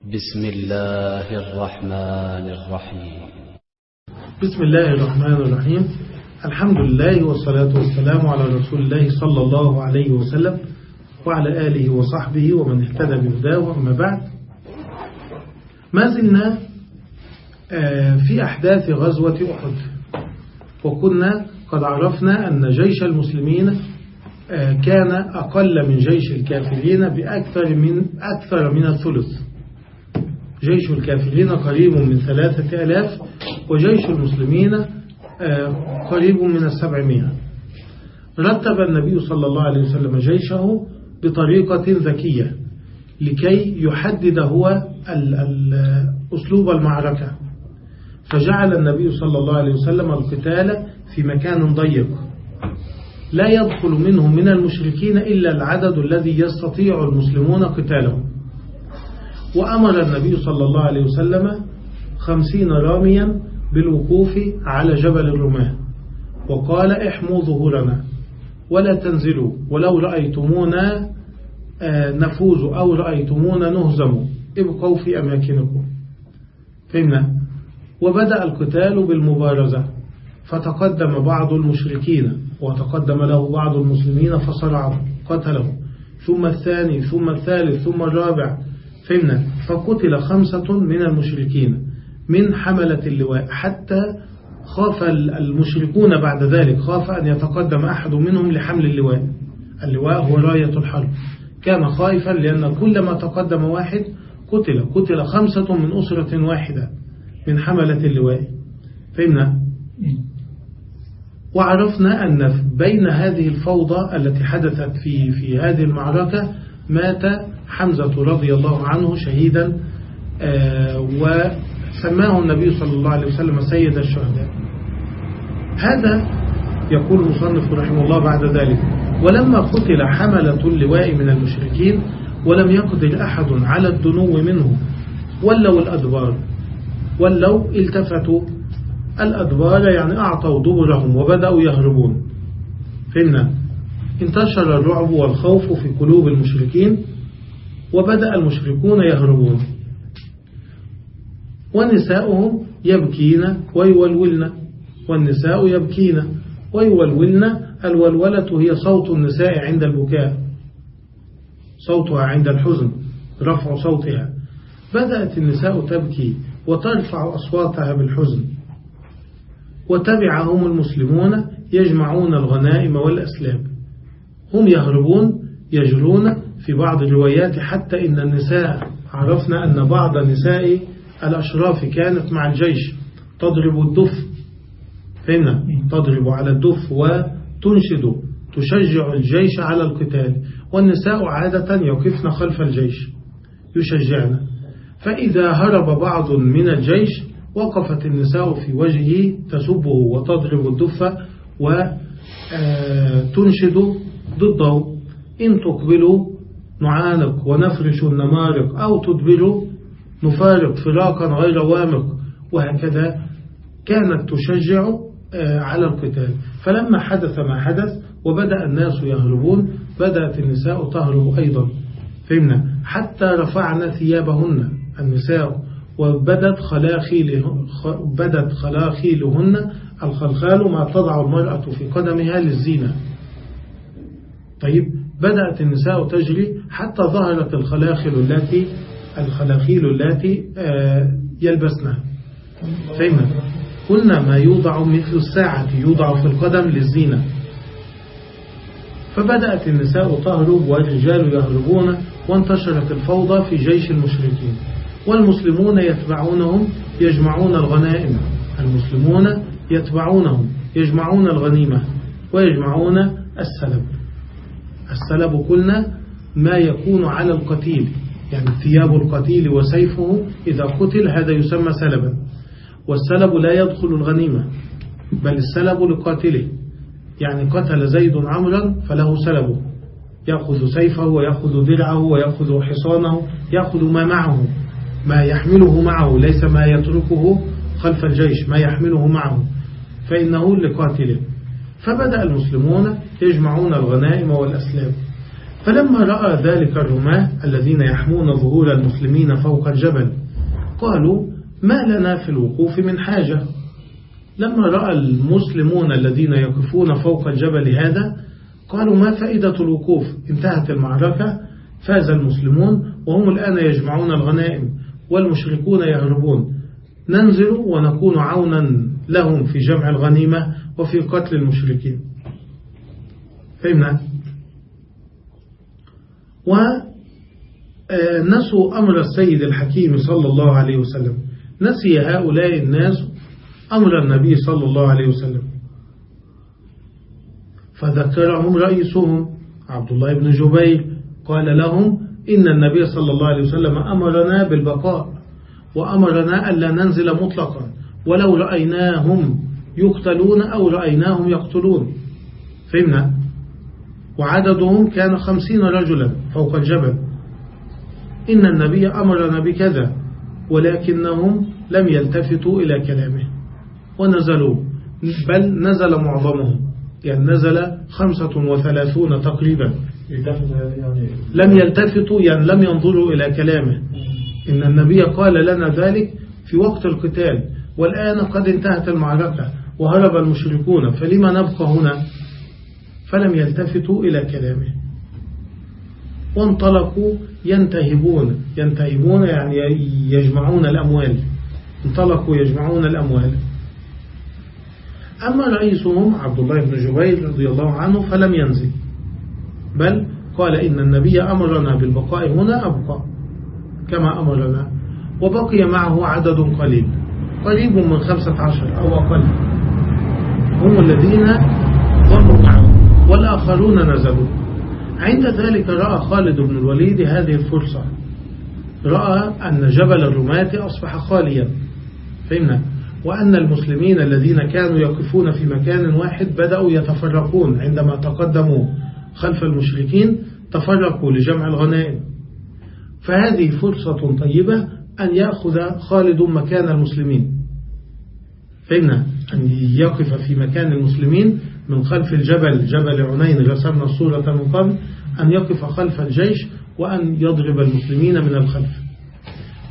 بسم الله الرحمن الرحيم. بسم الله الرحمن الرحيم. الحمد لله والصلاة والسلام على رسول الله صلى الله عليه وسلم وعلى آله وصحبه ومن اهتدى بهداه أما بعد. ما زلنا في أحداث غزوة أحد. وكنا قد عرفنا أن جيش المسلمين كان أقل من جيش الكافرين بأكثر من أكثر من الثلث. جيش الكافرين قريب من ثلاثة ألاف وجيش المسلمين قريب من السبعمائة. رتب النبي صلى الله عليه وسلم جيشه بطريقة ذكية لكي يحدد هو أسلوب المعركة. فجعل النبي صلى الله عليه وسلم القتال في مكان ضيق. لا يدخل منه من المشركين إلا العدد الذي يستطيع المسلمون قتاله. وأمر النبي صلى الله عليه وسلم خمسين راميا بالوقوف على جبل الرماة. وقال احموا ظهورنا ولا تنزلوا ولو رأيتمونا نفوز أو رأيتمونا نهزم. ابقوا في أماكنكم. فهمنا؟ وبدأ القتال بالمبارزة. فتقدم بعض المشركين وتقدم له بعض المسلمين فصرعوا قتله ثم الثاني ثم الثالث ثم الرابع فهمنا. فقتل خمسة من المشركين من حملة اللواء. حتى خاف المشركون بعد ذلك. خاف أن يتقدم أحد منهم لحمل اللواء. اللواء هو راية الحرب. كان خائفا لأن كلما تقدم واحد قتل. قتل خمسة من أسرة واحدة من حملة اللواء. فهمنا؟ وعرفنا أن بين هذه الفوضى التي حدثت في في هذه المعركة مات حمزة رضي الله عنه شهيدا وسماه النبي صلى الله عليه وسلم سيد الشهداء. هذا يقول المصنف رحمه الله بعد ذلك ولما قتل حملة اللواء من المشركين ولم يقدر أحد على الدنو منه ولوا الأدبار ولوا التفتوا. الأدبار يعني أعطوا دبرهم وبدأوا يهربون. فهمنا انتشر الرعب والخوف في قلوب المشركين وبدأ المشركون يهربون. ونساؤهم يبكين ويولولن. والنساء يبكين ويولولن. الولولة هي صوت النساء عند البكاء. صوتها عند الحزن رفع صوتها. بدأت النساء تبكي وترفع أصواتها بالحزن. وتبعهم المسلمون يجمعون الغنائم والأسلام. هم يهربون يجرون في بعض الروايات حتى إن النساء عرفنا أن بعض نساء الأشراف كانت مع الجيش تضرب الدف. فهمنا؟ تضرب على الدف وتنشد تشجع الجيش على القتال. والنساء عادة يقفن خلف الجيش يشجعن. فإذا هرب بعض من الجيش وقفت النساء في وجهه تسبه وتضرب الدف وتنشد ضده. إن تقبلوا نعانق ونفرش النمارق أو تدبروا نفارق فراقا غير وامق وهكذا كانت تشجع على القتال. فلما حدث ما حدث وبدأ الناس يهربون بدأت النساء تهرب أيضا. فهمنا؟ حتى رفعنا ثيابهن النساء وبدت خلاخيلهن بدت خلاخيلهن الخلخال ما تضع المرأة في قدمها للزينة. طيب بدأت النساء تجري حتى ظهرت الخلاخل التي الخلاخيل التي يلبسنها. فهمنا قلنا ما يوضع مثل الساعة يوضع في القدم للزينة. فبدأت النساء تهرب والرجال يهربون وانتشرت الفوضى في جيش المشركين. والمسلمون يتبعونهم يجمعون الغنائم. المسلمون يتبعونهم يجمعون الغنيمة ويجمعون السلب السلب قلنا ما يكون على القتيل يعني ثياب القتيل وسيفه إذا قتل هذا يسمى سلبا. والسلب لا يدخل الغنيمة بل السلب لقاتله. يعني قتل زيد عمرا فله سلبه يأخذ سيفه ويأخذ درعه ويأخذ حصانه يأخذ ما معه. ما يحمله معه ليس ما يتركه خلف الجيش ما يحمله معه. فإنه لقاتله. فبدأ المسلمون يجمعون الغنائم والأسلام. فلما رأى ذلك الرماة الذين يحمون ظهور المسلمين فوق الجبل قالوا ما لنا في الوقوف من حاجة؟ لما رأى المسلمون الذين يقفون فوق الجبل هذا قالوا ما فائدة الوقوف؟ انتهت المعركة فاز المسلمون وهم الآن يجمعون الغنائم والمشركون يهربون. ننزل ونكون عونا لهم في جمع الغنيمة وفي قتل المشركين. فهمنا؟ ونسوا أمر السيد الحكيم صلى الله عليه وسلم. نسي هؤلاء الناس أمر النبي صلى الله عليه وسلم. فذكرهم رئيسهم عبد الله بن جبير. قال لهم إن النبي صلى الله عليه وسلم أمرنا بالبقاء وأمرنا ألا ننزل مطلقا ولو رأيناهم يقتلون أو رأيناهم يقتلون. فهمنا؟ وعددهم كان خمسين رجلا فوق الجبل. إن النبي أمرنا بكذا ولكنهم لم يلتفتوا إلى كلامه. ونزلوا بل نزل معظمهم. يعني نزل خمسة وثلاثون تقريبا. لم يلتفتوا يعني لم ينظروا إلى كلامه. إن النبي قال لنا ذلك في وقت القتال والآن قد انتهت المعركة. وهرب المشركون فلما نبقى هنا؟ فلم يلتفتوا إلى كلامه. وانطلقوا ينتهبون. ينتهبون يعني يجمعون الأموال. انطلقوا يجمعون الأموال. أما رئيسهم عبد الله بن جبير رضي الله عنه فلم ينزل. بل قال إن النبي أمرنا بالبقاء هنا أبقى. كما أمرنا. وبقي معه عدد قليل. قريب من خمسة عشر أو أقل. هم الذين ضموا معه والآخرون نزلوا. عند ذلك رأى خالد بن الوليد هذه الفرصة. رأى أن جبل الرماة أصبح خاليا. فهمنا؟ وأن المسلمين الذين كانوا يقفون في مكان واحد بدأوا يتفرقون. عندما تقدموا خلف المشركين تفرقوا لجمع الغنائم. فهذه فرصة طيبة أن يأخذ خالد مكان المسلمين. فإن أن يقف في مكان المسلمين من خلف الجبل جبل عنين رسمنا الصورة من قبل أن يقف خلف الجيش وأن يضرب المسلمين من الخلف.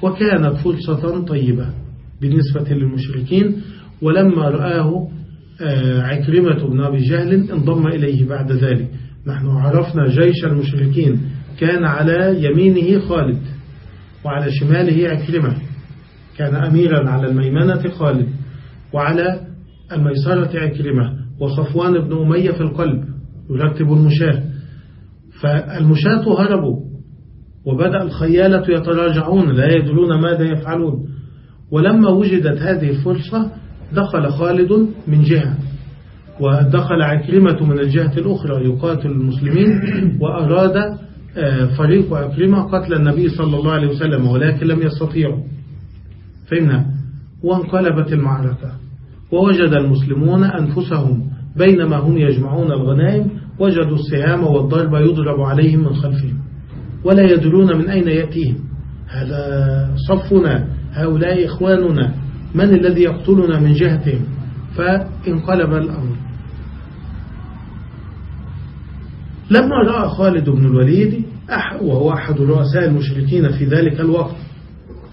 وكانت فرصة طيبة بالنسبة للمشركين ولما رآه آه، عكرمة بن أبي جهل انضم إليه بعد ذلك. نحن عرفنا جيش المشركين كان على يمينه خالد وعلى شماله عكرمة. كان أميرا على الميمنة خالد وعلى الميسرة عكرمة وصفوان بن أمية في القلب يرتب المشاة. فالمشاة هربوا وبدأ الخيالة يتراجعون لا يدرون ماذا يفعلون. ولما وجدت هذه الفرصة دخل خالد من جهة ودخل عكرمة من الجهة الأخرى يقاتل المسلمين وأراد آه، فريق عكرمة قتل النبي صلى الله عليه وسلم ولكن لم يستطيعوا. فإن وانقلبت المعركة. ووجد المسلمون أنفسهم بينما هم يجمعون الغنائم وجدوا السهام والضرب يضرب عليهم من خلفهم ولا يدرون من أين يأتيهم. هذا صفنا هؤلاء إخواننا. من الذي يقتلنا من جهتهم؟ فانقلب الأمر. لما رأى خالد بن الوليد وهو أحد رؤساء المشركين في ذلك الوقت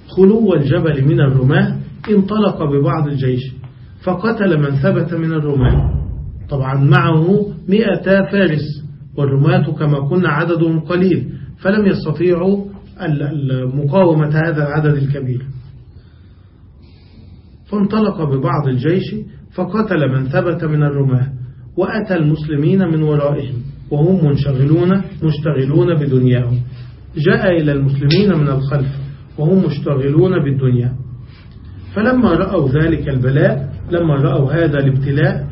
خلو الجبل من الرماة انطلق ببعض الجيش. فقتل من ثبت من الرماة طبعا معه مئة فارس والرماة كما قلنا عددهم قليل فلم يستطيعوا مقاومة هذا العدد الكبير. فانطلق ببعض الجيش فقتل من ثبت من الرماة وأتى المسلمين من ورائهم وهم منشغلون مشتغلون بدنياهم. جاء إلى المسلمين من الخلف وهم مشتغلون بالدنيا. فلما رأوا ذلك البلاء لما رأوا هذا الابتلاء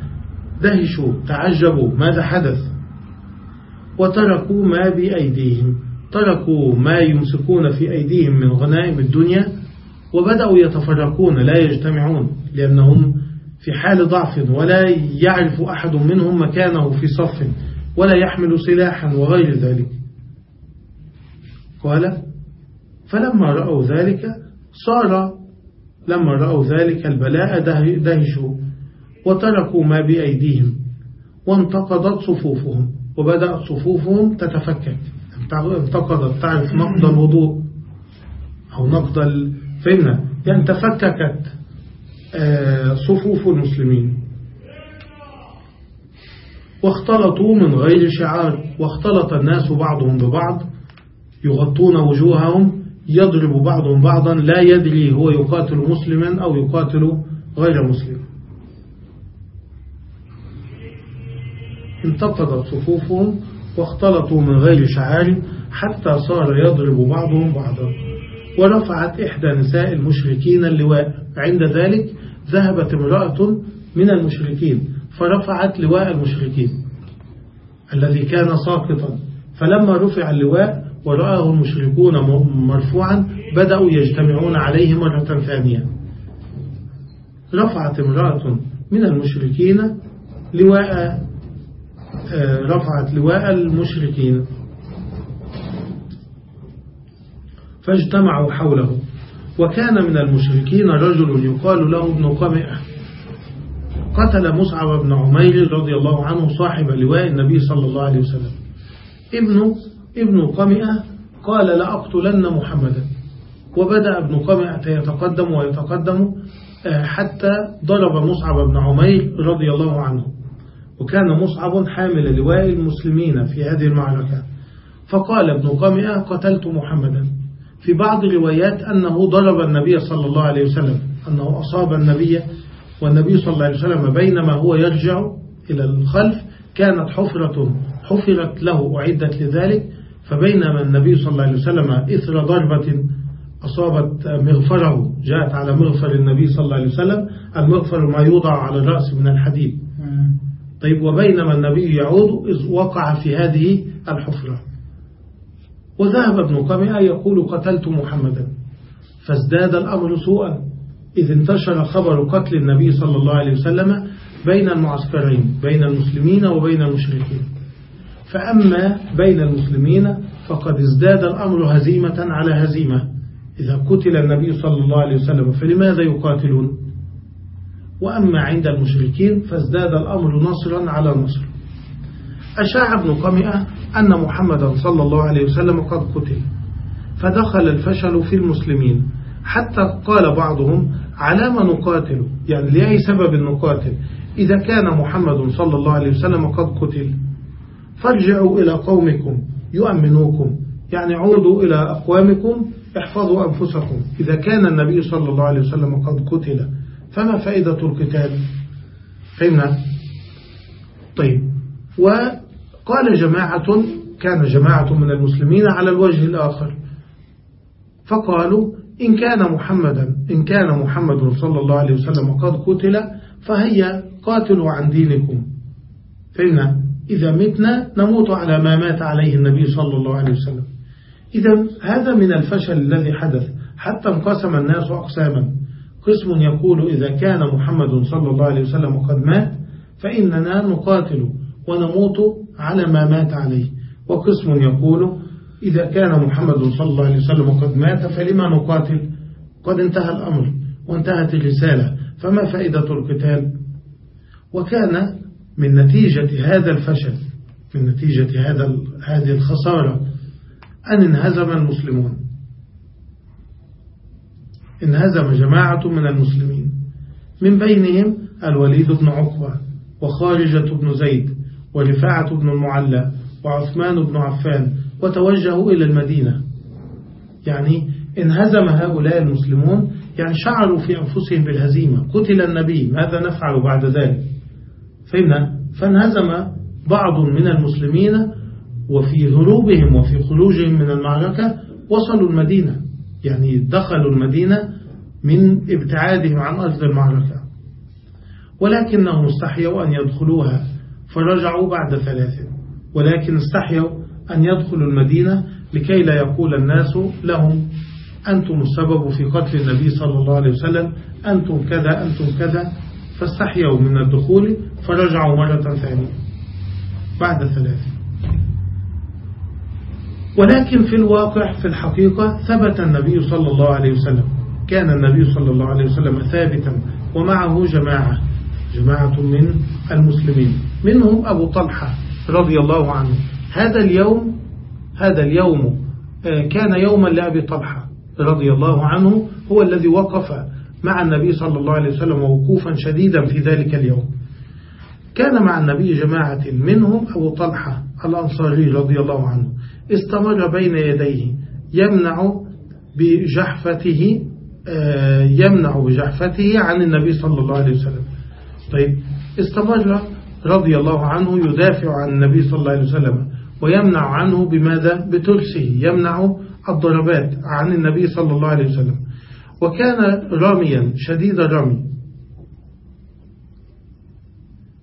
دهشوا تعجبوا ماذا حدث؟ وتركوا ما بأيديهم تركوا ما يمسكون في أيديهم من غنائم الدنيا وبدأوا يتفرقون لا يجتمعون لأنهم في حال ضعف ولا يعرف أحد منهم مكانه في صف ولا يحمل سلاحا وغير ذلك. قال فلما رأوا ذلك صار لما رأوا ذلك البلاء دهشوا وتركوا ما بأيديهم وانتقضت صفوفهم وبدأت صفوفهم تتفكك. انتقضت. تعرف نقض الوضوء أو نقض فهمنا يعني تفككت آه، صفوف المسلمين. واختلطوا من غير شعار. واختلط الناس بعضهم ببعض يغطون وجوههم يضرب بعضهم بعضا لا يدري هو يقاتل مسلما أو يقاتل غير مسلم. انتقضت صفوفهم واختلطوا من غير شعار حتى صار يضرب بعضهم بعضا. ورفعت إحدى نساء المشركين اللواء. عند ذلك ذهبت امرأة من المشركين فرفعت لواء المشركين الذي كان ساقطا. فلما رفع اللواء ورآه المشركون مرفوعا بدأوا يجتمعون عليه مرة ثانية. رفعت امرأة من المشركين لواء آه، رفعت لواء المشركين. فاجتمعوا حوله. وكان من المشركين رجل يقال له ابن قمئة. قتل مصعب بن عمير رضي الله عنه صاحب لواء النبي صلى الله عليه وسلم. ابن ابن قمئة قال لأقتلن محمدا. وبدأ ابن قمئة يتقدم ويتقدم آه، حتى ضرب مصعب بن عمير رضي الله عنه. وكان مصعب حامل لواء المسلمين في هذه المعركة. فقال ابن قمئة قتلت محمدا. في بعض الروايات أنه ضرب النبي صلى الله عليه وسلم أنه أصاب النبي والنبي صلى الله عليه وسلم بينما هو يرجع إلى الخلف كانت حفرة حفرت له أعدت لذلك. فبينما النبي صلى الله عليه وسلم إثر ضربة أصابت مغفرة جاءت على مغفر النبي صلى الله عليه وسلم المغفر ما يوضع على الرأس من الحديد. طيب وبينما النبي يعود إذ وقع في هذه الحفرة. وذهب ابن قمئة يقول قتلت محمدا. فازداد الأمر سوءا. إذ انتشر خبر قتل النبي صلى الله عليه وسلم بين المعسكرين بين المسلمين وبين المشركين. فأما بين المسلمين فقد ازداد الأمر هزيمة على هزيمة. إذا قتل النبي صلى الله عليه وسلم فلماذا يقاتلون؟ وأما عند المشركين فازداد الأمر نصرا على نصر. أشاع ابن قمئة أن محمدا صلى الله عليه وسلم قد قتل فدخل الفشل في المسلمين. حتى قال بعضهم على ما نقاتل؟ يعني لأي سبب نقاتل؟ إذا كان محمد صلى الله عليه وسلم قد قتل. فارجعوا إلى قومكم يؤمنوكم. يعني عودوا إلى أقوامكم احفظوا أنفسكم. إذا كان النبي صلى الله عليه وسلم قد قتل فما فائدة القتال؟ فهمنا؟ طيب. وقال جماعة كان جماعة من المسلمين على الوجه الآخر. فقالوا إن كان محمدا إن كان محمد صلى الله عليه وسلم قد قتل فهيا قاتلوا عن دينكم. فإن إذا متنا نموت على ما مات عليه النبي صلى الله عليه وسلم. إذا هذا من الفشل الذي حدث حتى انقسم الناس أقساما. قسم يقول إذا كان محمد صلى الله عليه وسلم قد مات فإننا نقاتل ونموت على ما مات عليه. وقسم يقول إذا كان محمد صلى الله عليه وسلم قد مات فلما نقاتل؟ قد انتهى الأمر وانتهت الرسالة. فما فائدة القتال؟ وكان من نتيجة هذا الفشل من نتيجة هذا هذه الخسارة أن انهزم المسلمون. انهزم جماعة من المسلمين. من بينهم الوليد بن عقبة وخارجة بن زيد ورفاعة بن المعلى وعثمان بن عفان وتوجهوا إلى المدينة. يعني انهزم هؤلاء المسلمون يعني شعروا في أنفسهم بالهزيمة. قتل النبي ماذا نفعل بعد ذلك؟ فهمنا فانهزم بعض من المسلمين وفي هروبهم وفي خروجهم من المعركة وصلوا المدينة. يعني دخلوا المدينة من ابتعادهم عن أرض المعركة. ولكنهم استحيوا أن يدخلوها فرجعوا بعد ثلاث. ولكن استحيوا أن يدخلوا المدينة لكي لا يقول الناس لهم أنتم السبب في قتل النبي صلى الله عليه وسلم أنتم كذا أنتم كذا. فاستحيوا من الدخول فرجعوا مرة ثانية. بعد ثلاث ولكن في الواقع في الحقيقة ثبت النبي صلى الله عليه وسلم. كان النبي صلى الله عليه وسلم ثابتا ومعه جماعة جماعة من المسلمين. منهم أبو طلحة رضي الله عنه. هذا اليوم هذا اليوم كان يوما لأبي طلحة رضي الله عنه هو الذي وقف مع النبي صلى الله عليه وسلم وقوفا شديدا في ذلك اليوم. كان مع النبي جماعة منهم أبو طلحة الأنصاري رضي الله عنه. استمر بين يديه يمنع بجحفته يمنع بجحفته عن النبي صلى الله عليه وسلم. طيب استمر رضي الله عنه يدافع عن النبي صلى الله عليه وسلم ويمنع عنه بماذا؟ بترسه. يمنع الضربات عن النبي صلى الله عليه وسلم. وكان راميا شديد الرمي.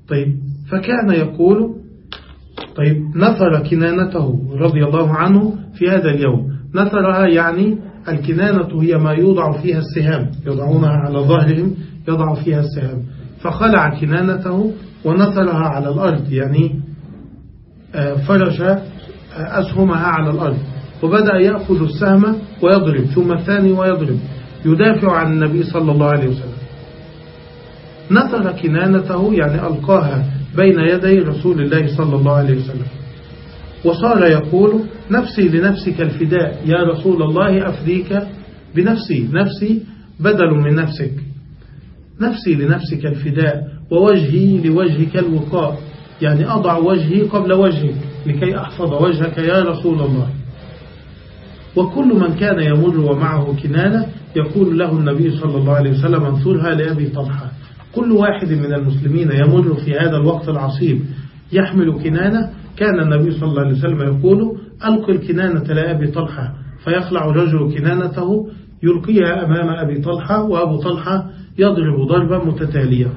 طيب فكان يقول طيب نثر كنانته رضي الله عنه في هذا اليوم. نثرها يعني الكنانة هي ما يوضع فيها السهام يضعونها على ظهرهم يضع فيها السهام. فخلع كنانته ونثرها على الأرض يعني آه، فرش آه، أسهمها على الأرض. وبدأ يأخذ السهم ويضرب ثم الثاني ويضرب. يدافع عن النبي صلى الله عليه وسلم. نثر كنانته يعني ألقاها بين يدي رسول الله صلى الله عليه وسلم. وصار يقول نفسي لنفسك الفداء يا رسول الله أفديك بنفسي. نفسي بدل من نفسك. نفسي لنفسك الفداء ووجهي لوجهك الوقاء. يعني أضع وجهي قبل وجهك لكي أحفظ وجهك يا رسول الله. وكل من كان يمر ومعه كنانة يقول له النبي صلى الله عليه وسلم انثرها لأبي طلحة. كل واحد من المسلمين يمر في هذا الوقت العصيب. يحمل كنانة. كان النبي صلى الله عليه وسلم يقول ألق الكنانة لأبي طلحة. فيخلع الرجل كنانته يلقيها أمام أبي طلحة وأبو طلحة يضرب ضربا متتالية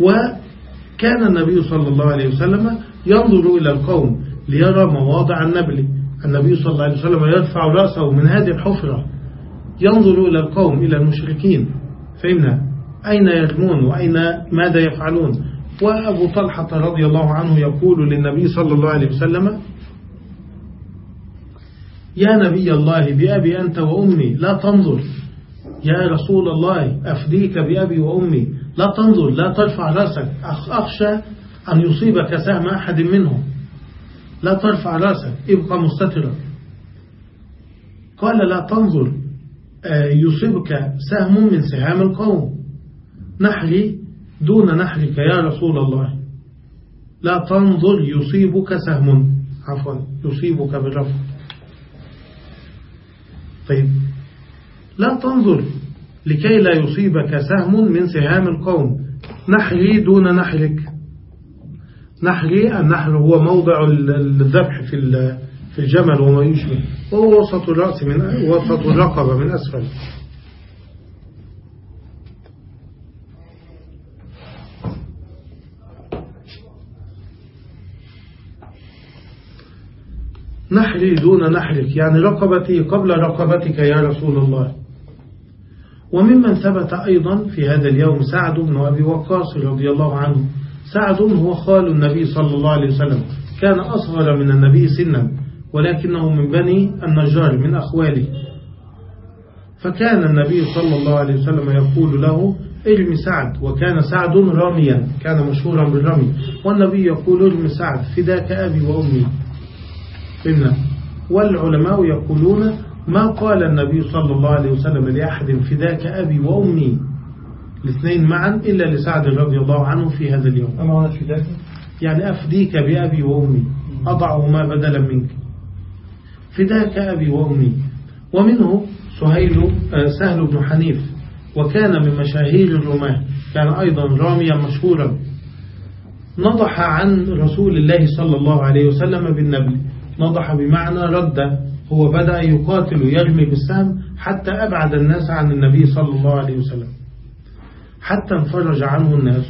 وكان النبي صلى الله عليه وسلم ينظر إلى القوم ليرى مواضع النبل. النبي صلى الله عليه وسلم يرفع رأسه من هذه الحفرة. ينظر إلى القوم إلى المشركين. فإن أين يرمون وأين ماذا يفعلون؟ وأبو طلحة رضي الله عنه يقول للنبي صلى الله عليه وسلم يا نبي الله بأبي أنت وأمي لا تنظر. يا رسول الله أفديك بأبي وأمي. لا تنظر لا ترفع رأسك. أخشى أن يصيبك سهم أحد منهم. لا ترفع رأسك ابقى مستترا. قال لا تنظر آه، يصيبك سهم من سهام القوم. نحري دون نحرك يا رسول الله. لا تنظر يصيبك سهم. عفوا يصيبك بالرفع. طيب. لا تنظر لكي لا يصيبك سهم من سهام القوم. نحري دون نحرك. نحري النحر هو موضع الذبح في في الجمل وما يشبه. وهو وسط الرأس من وسط الرقبة من أسفل. نحري دون نحرك يعني رقبتي قبل رقبتك يا رسول الله. وممن ثبت أيضا في هذا اليوم سعد بن أبي وقاص رضي الله عنه سعد هو خال النبي صلى الله عليه وسلم. كان أصغر من النبي سنا ولكنه من بني النجار من أخواله. فكان النبي صلى الله عليه وسلم يقول له ارمي سعد. وكان سعد راميا كان مشهورا بالرمي. والنبي يقول ارمي سعد فداك أبي وأمي. إن والعلماء يقولون ما قال النبي صلى الله عليه وسلم لأحد فداك أبي وأمي؟ الاثنين معا إلا لسعد رضي الله عنه في هذا اليوم. أما يعني أفديك بأبي وأمي. أضعهما بدلا منك. فداك أبي وأمي. ومنه سهيل آه، سهل بن حنيف. وكان من مشاهير الرماة. كان أيضا راميا مشهورا. نضح عن رسول الله صلى الله عليه وسلم بالنبل نضح بمعنى رد. هو بدأ يقاتل يرمي بالسهم حتى أبعد الناس عن النبي صلى الله عليه وسلم. حتى انفرج عنه الناس.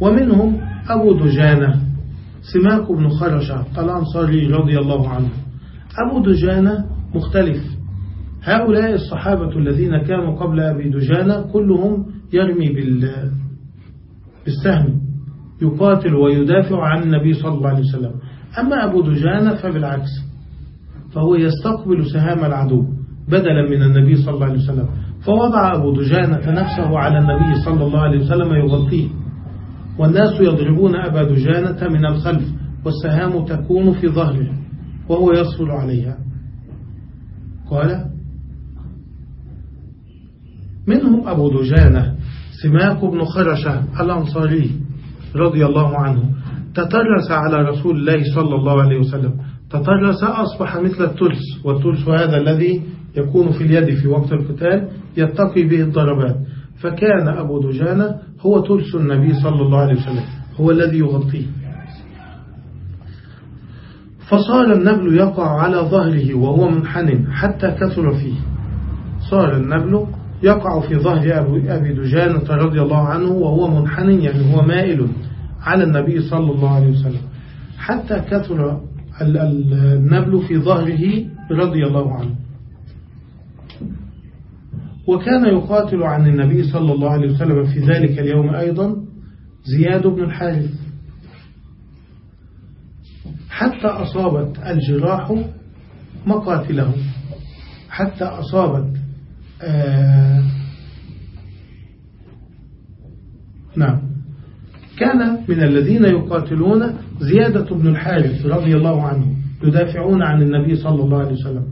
ومنهم أبو دجانة سماك بن خرشة الأنصاري رضي الله عنه. أبو دجانة مختلف. هؤلاء الصحابة الذين كانوا قبل أبي دجانة كلهم يرمي بالسهم يقاتل ويدافع عن النبي صلى الله عليه وسلم. أما أبو دجانة فبالعكس فهو يستقبل سهام العدو بدلا من النبي صلى الله عليه وسلم. فوضع أبو دجانة نفسه على النبي صلى الله عليه وسلم يغطيه. والناس يضربون أبا دجانة من الخلف والسهام تكون في ظهره وهو يصل عليها. قال منهم أبو دجانة سماك بن خرشة الأنصاري رضي الله عنه تترس على رسول الله صلى الله عليه وسلم. تترس أصبح مثل الترس والترس هذا الذي يكون في اليد في وقت القتال يتقي به الضربات. فكان أبو دجانة هو ترس النبي صلى الله عليه وسلم هو الذي يغطيه. فصار النبل يقع على ظهره وهو منحن حتى كثر فيه. صار النبل يقع في ظهر أبي دجانة رضي الله عنه وهو منحن يعني هو مائل على النبي صلى الله عليه وسلم. حتى كثر النبل في ظهره رضي الله عنه. وكان يقاتل عن النبي صلى الله عليه وسلم في ذلك اليوم أيضا زياد بن الحارث. حتى أصابت الجراح مقاتله. حتى أصابت آه نعم. كان من الذين يقاتلون زيادة بن الحارث رضي الله عنه يدافعون عن النبي صلى الله عليه وسلم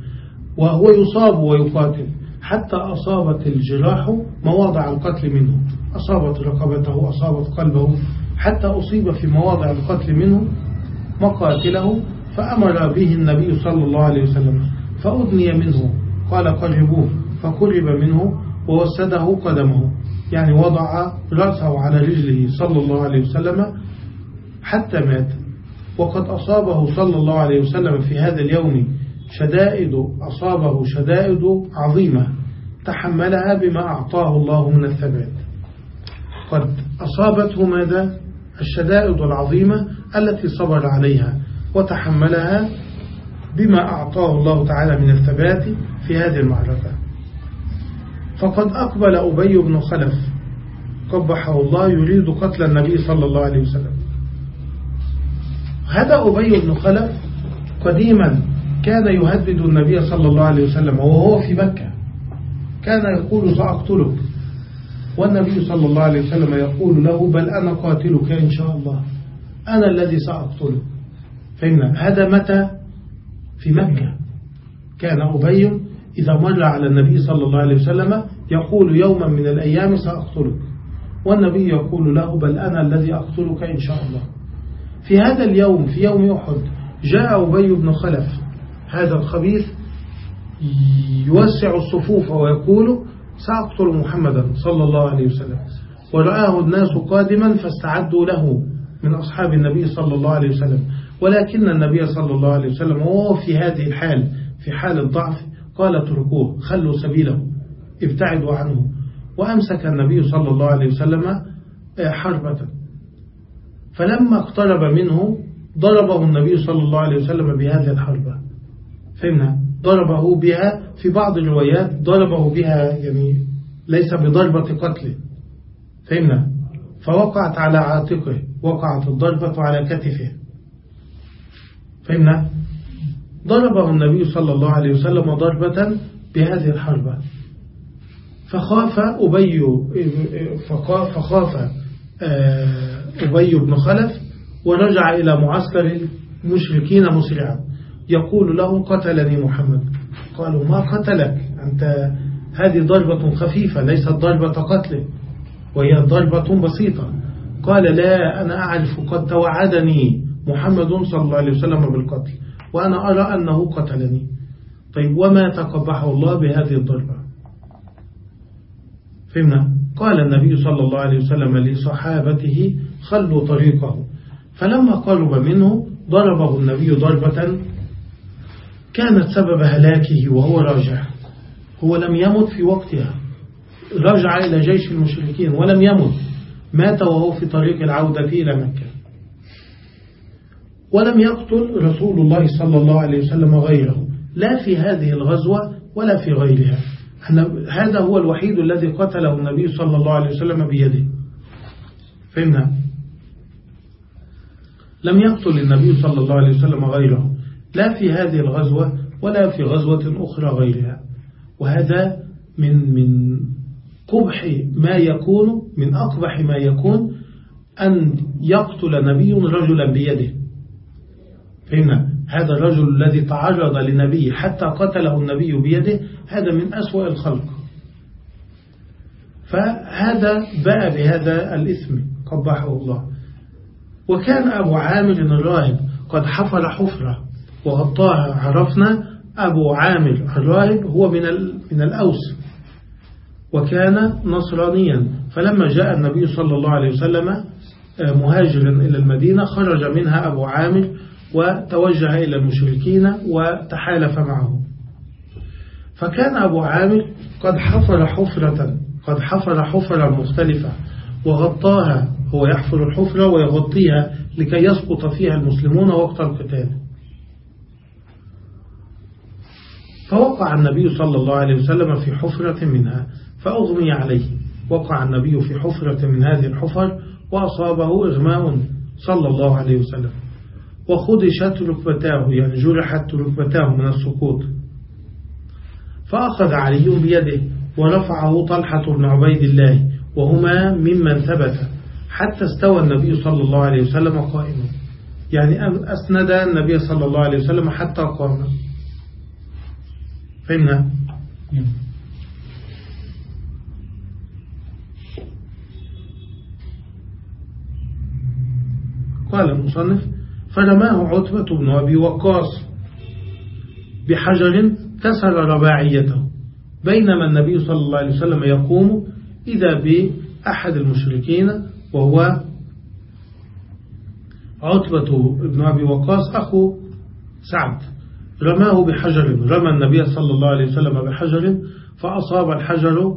وهو يصاب ويقاتل. حتى أصابت الجراح مواضع القتل منه. أصابت رقبته أصابت قلبه. حتى أصيب في مواضع القتل منه مقاتله فأمر به النبي صلى الله عليه وسلم. فأدني منه. قال قربوه فقرب منه ووسده قدمه. يعني وضع رأسه على رجله صلى الله عليه وسلم حتى مات. وقد أصابه صلى الله عليه وسلم في هذا اليوم شدائد أصابه شدائد عظيمة تحملها بما أعطاه الله من الثبات. قد أصابته ماذا؟ الشدائد العظيمة التي صبر عليها وتحملها بما أعطاه الله تعالى من الثبات في هذه المعركة. فقد أقبل أبي بن خلف قبحه الله يريد قتل النبي صلى الله عليه وسلم. هذا أبي بن خلف قديما كان يهدد النبي صلى الله عليه وسلم وهو في مكة. كان يقول سأقتلك. والنبي صلى الله عليه وسلم يقول له بل أنا قاتلك إن شاء الله. أنا الذي سأقتلك. فإن هذا متى في مكة. كان أبي إذا مر على النبي صلى الله عليه وسلم يقول يوما من الأيام سأقتلك. والنبي يقول له بل أنا الذي أقتلك إن شاء الله. في هذا اليوم في يوم أحد جاء أبي بن خلف هذا الخبيث يوسع الصفوف ويقول سأقتل محمدا صلى الله عليه وسلم. ورآه الناس قادما فاستعدوا له من أصحاب النبي صلى الله عليه وسلم. ولكن النبي صلى الله عليه وسلم وهو في هذه الحال في حال الضعف قال اتركوه خلوا سبيله ابتعدوا عنه. وأمسك النبي صلى الله عليه وسلم آه، حربة. فلما اقترب منه ضربه النبي صلى الله عليه وسلم بهذه الحربة. فهمنا؟ ضربه بها في بعض الروايات ضربه بها يعني ليس بضربة قتل. فهمنا؟ فوقعت على عاتقه وقعت الضربة على كتفه. فهمنا؟ ضربه النبي صلى الله عليه وسلم ضربة بهذه الحربة. فخاف أبي فخاف آه، أبي بن خلف ورجع إلى معسكر المشركين مسرعا يقول له قتلني محمد. قالوا ما قتلك؟ أنت هذه ضربة خفيفة ليست ضربة قتل وهي ضربة بسيطة. قال لا أنا أعرف قد توعدني محمد صلى الله عليه وسلم بالقتل وأنا أرى أنه قتلني. طيب وما تقبحه الله بهذه الضربة؟ فهمنا؟ قال النبي صلى الله عليه وسلم لصحابته خلوا طريقه. فلما قرب منه ضربه النبي ضربة كانت سبب هلاكه وهو راجع. هو لم يمت في وقتها. رجع إلى جيش المشركين ولم يمت. مات وهو في طريق العودة إلى مكة. ولم يقتل رسول الله صلى الله عليه وسلم غيره. لا في هذه الغزوة ولا في غيرها. هذا هو الوحيد الذي قتله النبي صلى الله عليه وسلم بيده. فهمنا؟ لم يقتل النبي صلى الله عليه وسلم غيره. لا في هذه الغزوة ولا في غزوة أخرى غيرها. وهذا من من قبح ما يكون من أقبح ما يكون أن يقتل نبي رجلا بيده. فهمنا؟ هذا الرجل الذي تعرض للنبي حتى قتله النبي بيده هذا من أسوأ الخلق. فهذا باء بهذا الإثم قبحه الله. وكان أبو عامر الراهب قد حفر حفرة. وغطاها عرفنا أبو عامر الراهب هو من من الأوس وكان نصرانيا. فلما جاء النبي صلى الله عليه وسلم آه، مهاجرا إلى المدينة خرج منها أبو عامر وتوجه إلى المشركين وتحالف معهم. فكان أبو عامر قد حفر حفرة قد حفر حفرة مختلفة وغطاها. هو يحفر الحفرة ويغطيها لكي يسقط فيها المسلمون وقت القتال. فوقع النبي صلى الله عليه وسلم في حفرة منها فأغمي عليه. وقع النبي في حفرة من هذه الحفر وأصابه إغماء صلى الله عليه وسلم. وخدشت ركبتاه يعني جرحت ركبتاه من السقوط. فأخذ علي بيده ورفعه طلحة بن عبيد الله وهما ممن ثبت حتى استوى النبي صلى الله عليه وسلم قائما. يعني أسند النبي صلى الله عليه وسلم حتى قام. فهمنا؟ قال المصنف فرماه عتبة بن أبي وقاص بحجر كسر رباعيته بينما النبي صلى الله عليه وسلم يقوم إذا بأحد المشركين وهو عتبة بن أبي وقاص أخو سعد. رماه بحجر. رمى النبي صلى الله عليه وسلم بحجر فأصاب الحجر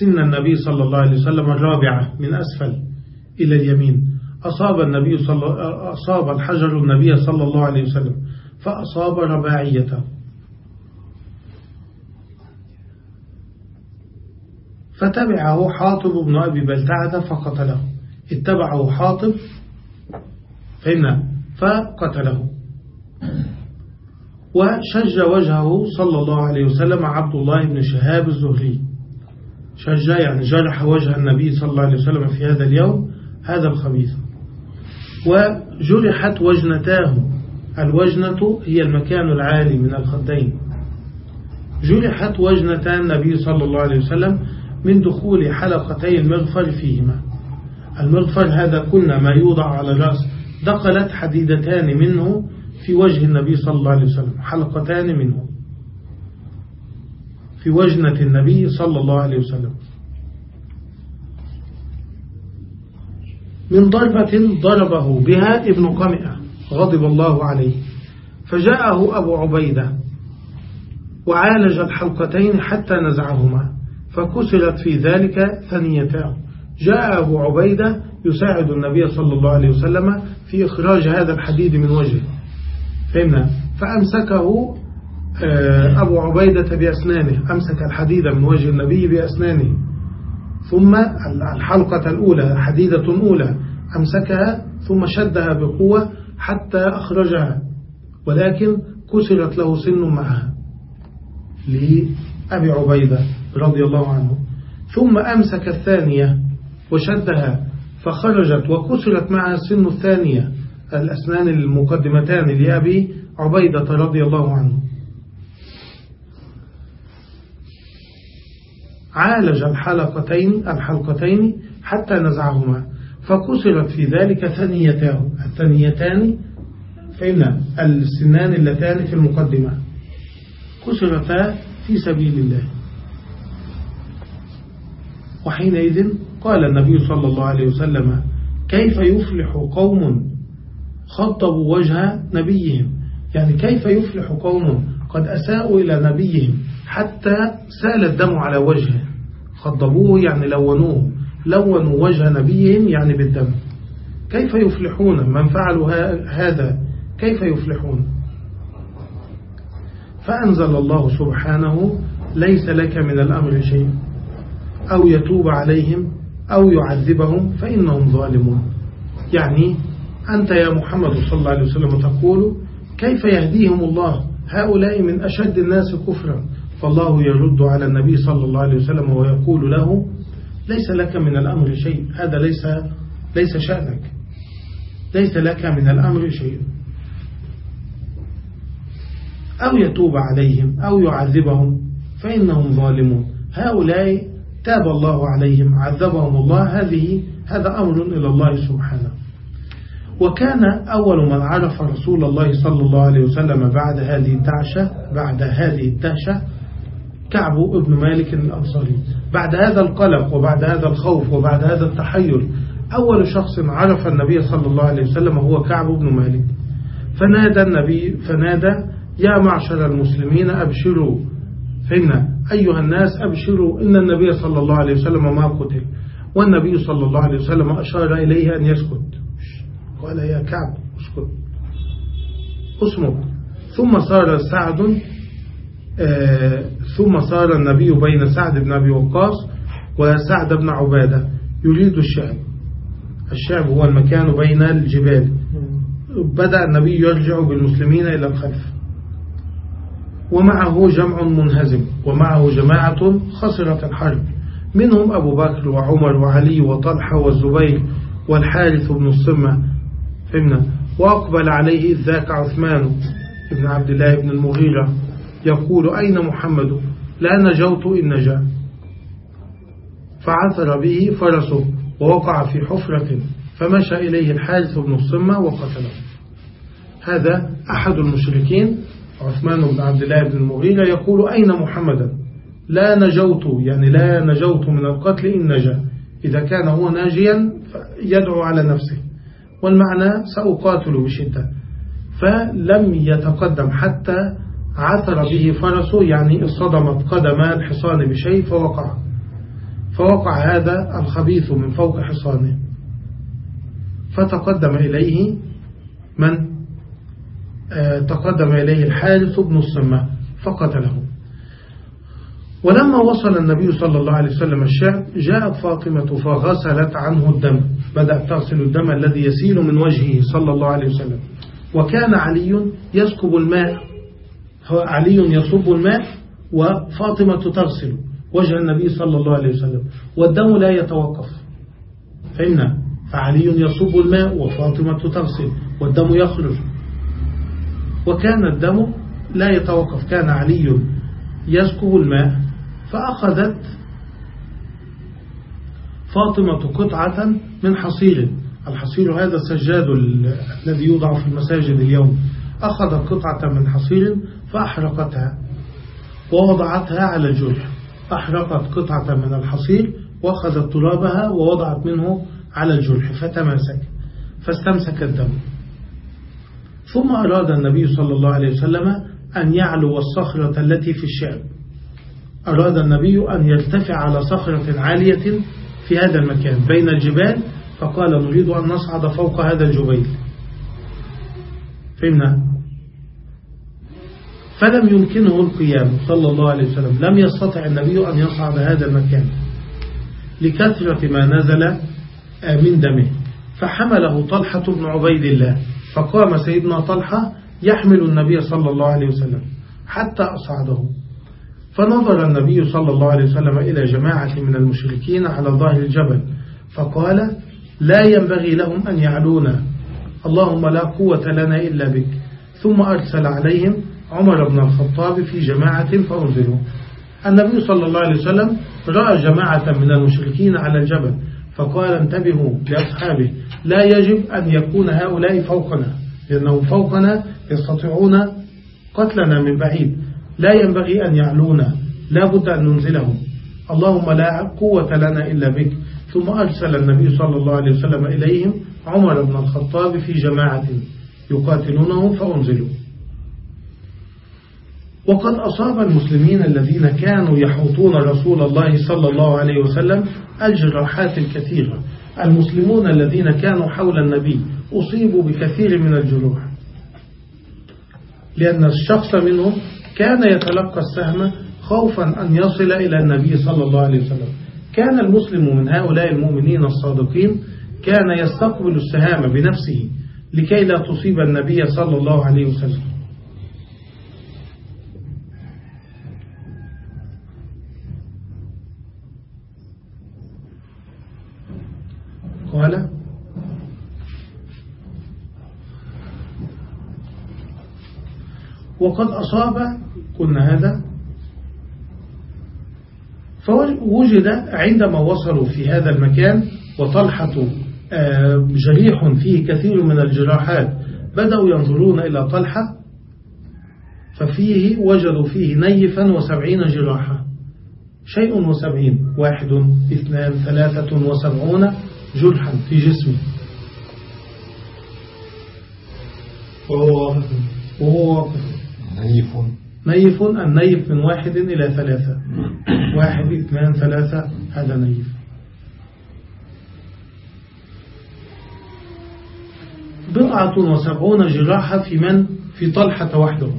سن النبي صلى الله عليه وسلم الرابعة من أسفل إلى اليمين. أصاب النبي صلى أصاب الحجر النبي صلى الله عليه وسلم فأصاب رباعيته فتبعه حاطب بن أبي بلتعة فقتله. اتبعه حاطب فإن فقتله. وشج وجهه صلى الله عليه وسلم عبد الله بن شهاب الزهري. شج يعني جرح وجه النبي صلى الله عليه وسلم في هذا اليوم هذا الخبيث. وجرحت وجنتاه. الوجنة هي المكان العالي من الخدين. جرحت وجنتا النبي صلى الله عليه وسلم من دخول حلقتي المغفر فيهما. المغفر هذا كنا ما يوضع على الرأس. دخلت حديدتان منه في وجه النبي صلى الله عليه وسلم حلقتان منه. في وجنة النبي صلى الله عليه وسلم. من ضربة ضربه بها ابن قمئة غضب الله عليه فجاءه أبو عبيدة وعالج الحلقتين حتى نزعهما فكسرت في ذلك ثنيتاه جاء أبو عبيدة يساعد النبي صلى الله عليه وسلم في إخراج هذا الحديد من وجهه. فهمنا؟ فأمسكه آه، أبو عبيدة بأسنانه أمسك الحديد من وجه النبي بأسنانه. ثم الحلقة الأولى حديدة أولى أمسكها ثم شدها بقوة حتى أخرجها ولكن كسرت له سن معها لأبي عبيدة رضي الله عنه. ثم أمسك الثانية وشدها فخرجت وكسرت معها السن الثانية. الأسنان المقدمتان لأبي عبيدة رضي الله عنه. عالج الحلقتين الحلقتين حتى نزعهما فكسرت في ذلك ثنيتاه الثنيتان فإن السنان اللتان في المقدمة. كسرتا في سبيل الله. وحينئذ قال النبي صلى الله عليه وسلم كيف يفلح قوم خطبوا وجه نبيهم. يعني كيف يفلح قوم قد أساءوا إلى نبيهم حتى سأل الدم على وجهه. خضبوه يعني لونوه. لونوا وجه نبيهم يعني بالدم. كيف يفلحون؟ من فعلوا هذا كيف يفلحون؟ فأنزل الله سبحانه ليس لك من الأمر شيء. أو يتوب عليهم أو يعذبهم فإنهم ظالمون. يعني أنت يا محمد صلى الله عليه وسلم تقول كيف يهديهم الله؟ هؤلاء من أشد الناس كفرا. فالله يرد على النبي صلى الله عليه وسلم ويقول له ليس لك من الأمر شيء. هذا ليس ليس شأنك. ليس لك من الأمر شيء. أو يتوب عليهم أو يعذبهم فإنهم ظالمون. هؤلاء تاب الله عليهم عذبهم الله. هذه هذا أمر إلى الله سبحانه. وكان أول من عرف رسول الله صلى الله عليه وسلم بعد هذه الدعشة بعد هذه الدهشة كعب ابن مالك الأنصاري. بعد هذا القلق وبعد هذا الخوف وبعد هذا التحير أول شخص عرف النبي صلى الله عليه وسلم هو كعب بن مالك. فنادى النبي فنادى يا معشر المسلمين أبشروا. فإن أيها الناس أبشروا إن النبي صلى الله عليه وسلم ما قتل. والنبي صلى الله عليه وسلم أشار إليه أن يسكت. قال يا كعب اسكت. اسمك. ثم صار سعد آه ثم صار النبي بين سعد بن أبي وقاص وسعد بن عبادة. يريد الشعب. الشعب هو المكان بين الجبال. بدأ النبي يرجع بالمسلمين إلى الخلف. ومعه جمع منهزم ومعه جماعة خسرت الحرب. منهم أبو بكر وعمر وعلي وطلحة والزبير والحارث بن الصمة فهمنا وأقبل عليه ذاك عثمان ابن عبد الله بن المغيرة يقول أين محمد؟ لا نجوت إن نجا فعثر به فرسه ووقع في حفرة فمشى إليه الحارث بن الصمة وقتله. هذا أحد المشركين. عثمان بن عبد الله بن المغيرة يقول أين محمدا لا نجوت يعني لا نجوت من القتل إن نجا إذا كان هو ناجيا يدعو على نفسه. والمعنى سأقاتل بشدة. فلم يتقدم حتى عثر به فرسه يعني اصطدمت قدما الحصان بشيء فوقع. فوقع هذا الخبيث من فوق حصانه. فتقدم إليه من؟ آه، تقدم إليه الحارث بن الصمة فقتله. ولما وصل النبي صلى الله عليه وسلم الشعب جاءت فاطمة فغسلت عنه الدم. بدأت تغسل الدم الذي يسيل من وجهه صلى الله عليه وسلم. وكان علي يسكب الماء. علي يصب الماء وفاطمة تغسل وجه النبي صلى الله عليه وسلم. والدم لا يتوقف. فإن فعلي يصب الماء وفاطمة تغسل والدم يخرج. وكان الدم لا يتوقف. كان علي يسكب الماء فأخذت فاطمة قطعة من حصير الحصير هذا السجاد الذي يوضع في المساجد اليوم. أخذت قطعة من حصير فأحرقتها ووضعتها على الجرح أحرقت قطعة من الحصير وأخذت ترابها ووضعت منه على الجرح فتماسك. فاستمسك الدم. ثم أراد النبي صلى الله عليه وسلم أن يعلو الصخرة التي في الشعب أراد النبي أن يرتفع على صخرة عالية في هذا المكان بين الجبال فقال نريد أن نصعد فوق هذا الجبيل. فهمنا؟ فلم يمكنه القيام صلى الله عليه وسلم. لم يستطع النبي أن يصعد هذا المكان. لكثرة ما نزل من دمه. فحمله طلحة بن عبيد الله. فقام سيدنا طلحة يحمل النبي صلى الله عليه وسلم حتى أصعده. فنظر النبي صلى الله عليه وسلم إلى جماعة من المشركين على ظاهر الجبل فقال لا ينبغي لهم أن يعلونا. اللهم لا قوة لنا إلا بك. ثم أرسل عليهم عمر بن الخطاب في جماعة فأنزلوا النبي صلى الله عليه وسلم رأى جماعة من المشركين على الجبل فقال انتبهوا لأصحابه. لا يجب أن يكون هؤلاء فوقنا لأنهم فوقنا يستطيعون قتلنا من بعيد. لا ينبغي أن يعلونا. لا بد أن ننزلهم اللهم لا قوة لنا إلا بك. ثم أرسل النبي صلى الله عليه وسلم إليهم عمر بن الخطاب في جماعة يقاتلونهم فأنزلوا. وقد أصاب المسلمين الذين كانوا يحوطون رسول الله صلى الله عليه وسلم الجراحات الكثيرة. المسلمون الذين كانوا حول النبي أصيبوا بكثير من الجروح. لأن الشخص منهم كان يتلقى السهم خوفا أن يصل إلى النبي صلى الله عليه وسلم. كان المسلم من هؤلاء المؤمنين الصادقين كان يستقبل السهام بنفسه لكي لا تصيب النبي صلى الله عليه وسلم. قال وقد أصاب كنا هذا فوجد عندما وصلوا في هذا المكان وطلحة آه، جريح فيه كثير من الجراحات بدأوا ينظرون إلى طلحة ففيه وجدوا فيه نيفا وسبعين جراحة شيء وسبعين واحد اثنان ثلاثة وسبعون جرحا في جسمه. وهو واقف. وهو واقف. نيف نيف النيف من واحد إلى ثلاثة. واحد اثنان ثلاثة هذا نيف. بضعة وسبعون جراحة في من؟ في طلحة وحده.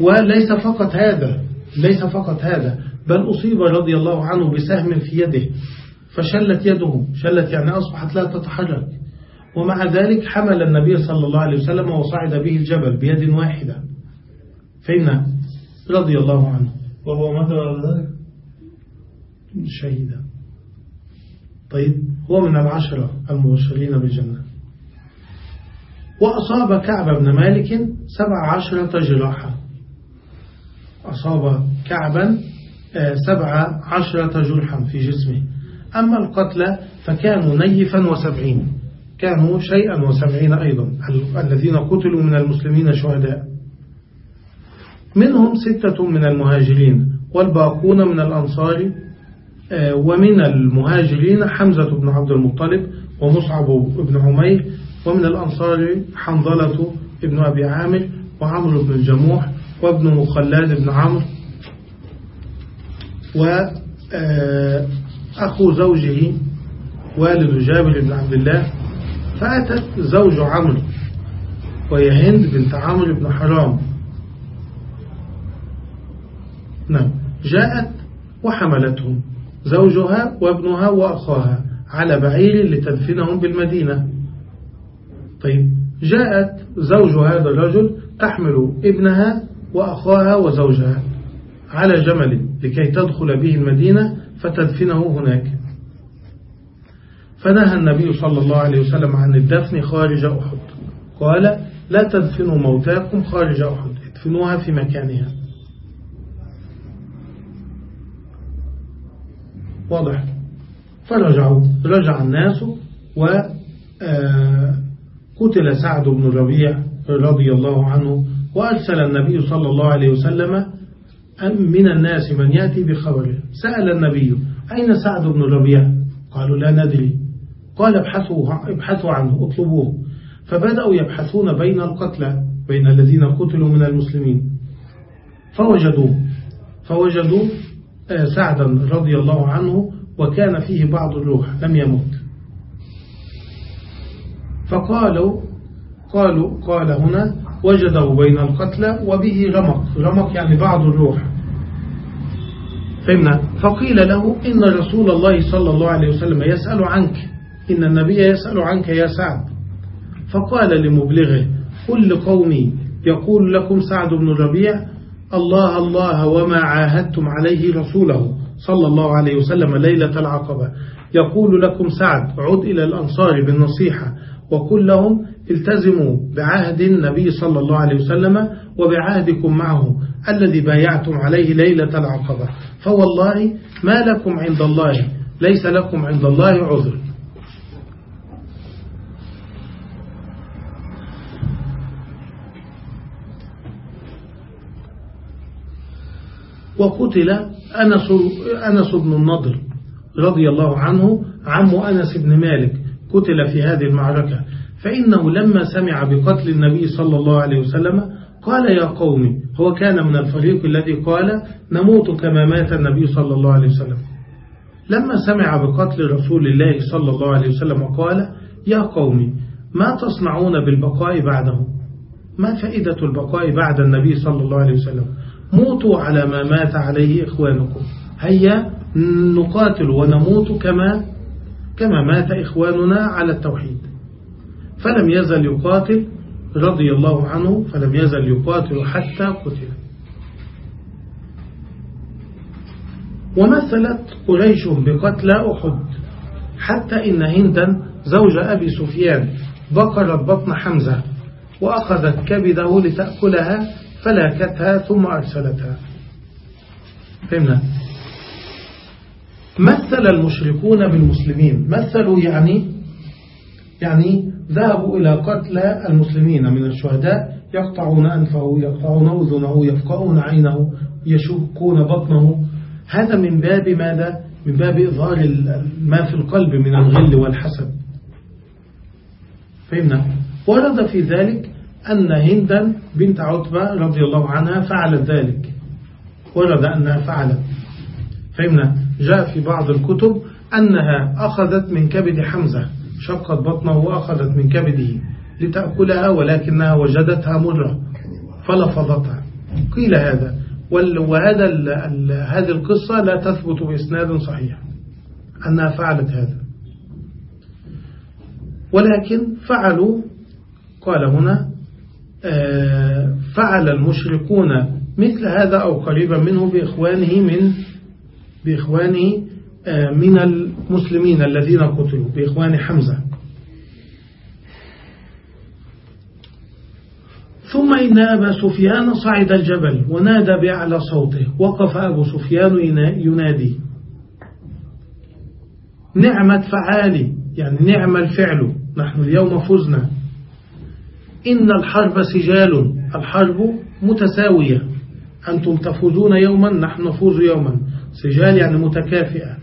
وليس فقط هذا ليس فقط هذا بل أصيب رضي الله عنه بسهم في يده فشلت يده شلت يعني أصبحت لا تتحرك. ومع ذلك حمل النبي صلى الله عليه وسلم وصعد به الجبل بيد واحدة. فإن رضي الله عنه. وهو ماذا ذلك شهيدا. طيب هو من العشرة المبشرين بالجنة. وأصاب كعب بن مالك سبع عشرة جراحة أصاب كعبا آه، سبع عشرة جرحا في جسمه. أما القتلى فكانوا نيفا وسبعين. كانوا شيئا وسبعين أيضا. الذين قتلوا من المسلمين شهداء. منهم ستة من المهاجرين والباقون من الأنصار آه، ومن المهاجرين حمزة بن عبد المطلب ومصعب بن عمير ومن الأنصار حنظلة بن أبي عامر وعمر بن الجموح وابن مخلاد بن عمرو وأخو زوجه والد جابر بن عبد الله فأتت زوج عمرو وهي هند بنت عمرو بن حرام. نعم جاءت وحملتهم زوجها وابنها وأخاها على بعير لتدفنهم بالمدينة. طيب جاءت زوج هذا الرجل تحمل ابنها وأخاها وزوجها على جمل لكي تدخل به المدينة فتدفنه هناك. فنهى النبي صلى الله عليه وسلم عن الدفن خارج أحد. قال لا تدفنوا موتاكم خارج أحد ادفنوها في مكانها. واضح. فرجعوا رجع الناس وقتل آه، سعد بن ربيع رضي الله عنه وأرسل النبي صلى الله عليه وسلم من الناس من يأتي بخبره. سأل النبي أين سعد بن ربيع؟ قالوا لا ندري. قال ابحثوا, ابحثوا عنه اطلبوه. فبدأوا يبحثون بين القتلى بين الذين قتلوا من المسلمين. فوجدوه فوجدوا سعدا رضي الله عنه وكان فيه بعض الروح لم يمت. فقالوا قالوا قال هنا وجدوا بين القتلى وبه رمق. رمق يعني بعض الروح. فهمنا؟ فقيل له إن رسول الله صلى الله عليه وسلم يسأل عنك. إن النبي يسأل عنك يا سعد. فقال لمبلغه كل قومي يقول لكم سعد بن ربيع الله الله وما عاهدتم عليه رسوله. صلى الله عليه وسلم ليلة العقبة. يقول لكم سعد عد إلى الأنصار بالنصيحة وقل لهم التزموا بعهد النبي صلى الله عليه وسلم وبعهدكم معه الذي بايعتم عليه ليلة العقبة. فوالله ما لكم عند الله ليس لكم عند الله عذر. وقتل أنس, أنس بن النضر رضي الله عنه عم أنس بن مالك قتل في هذه المعركة. فإنه لما سمع بقتل النبي صلى الله عليه وسلم قال يا قوم هو كان من الفريق الذي قال نموت كما مات النبي صلى الله عليه وسلم. لما سمع بقتل رسول الله صلى الله عليه وسلم قال يا قوم ما تصنعون بالبقاء بعده؟ ما فائدة البقاء بعد النبي صلى الله عليه وسلم؟ موتوا على ما مات عليه إخوانكم. هيا نقاتل ونموت كما كما مات إخواننا على التوحيد. فلم يزل يقاتل رضي الله عنه فلم يزل يقاتل حتى قتل. ومثلت قريش بقتلى أحد. حتى إن هندا زوج أبي سفيان بقرت بطن حمزة وأخذت كبده لتأكلها فلاكتها ثم أرسلتها. فهمنا؟ مثل المشركون بالمسلمين. مثلوا يعني يعني ذهبوا إلى قتل المسلمين من الشهداء يقطعون أنفه يقطعون أذنه يفقعون عينه يشكون بطنه. هذا من باب ماذا؟ من باب إظهار ما في القلب من الغل والحسد. فهمنا؟ ورد في ذلك أن هندا بنت عتبة رضي الله عنها فعلت ذلك. ورد أنها فعلت. فهمنا؟ جاء في بعض الكتب أنها أخذت من كبد حمزة. شقت بطنه وأخذت من كبده لتأكلها ولكنها وجدتها مرة. فلفظتها. قيل هذا. وهذا هذه القصة لا تثبت بإسناد صحيح. أنها فعلت هذا. ولكن فعلوا. قال هنا فعل المشركون مثل هذا أو قريبا منه بإخوانه من بإخوانه آه، من المسلمين الذين قتلوا بإخوان حمزة. ثم إن أبا سفيان صعد الجبل ونادى بأعلى صوته وقف أبو سفيان ينادي. نعمة فعالي يعني نعم الفعل نحن اليوم فزنا. إن الحرب سجال الحرب متساوية. أنتم تفوزون يوما نحن نفوز يوما. سجال يعني متكافئة.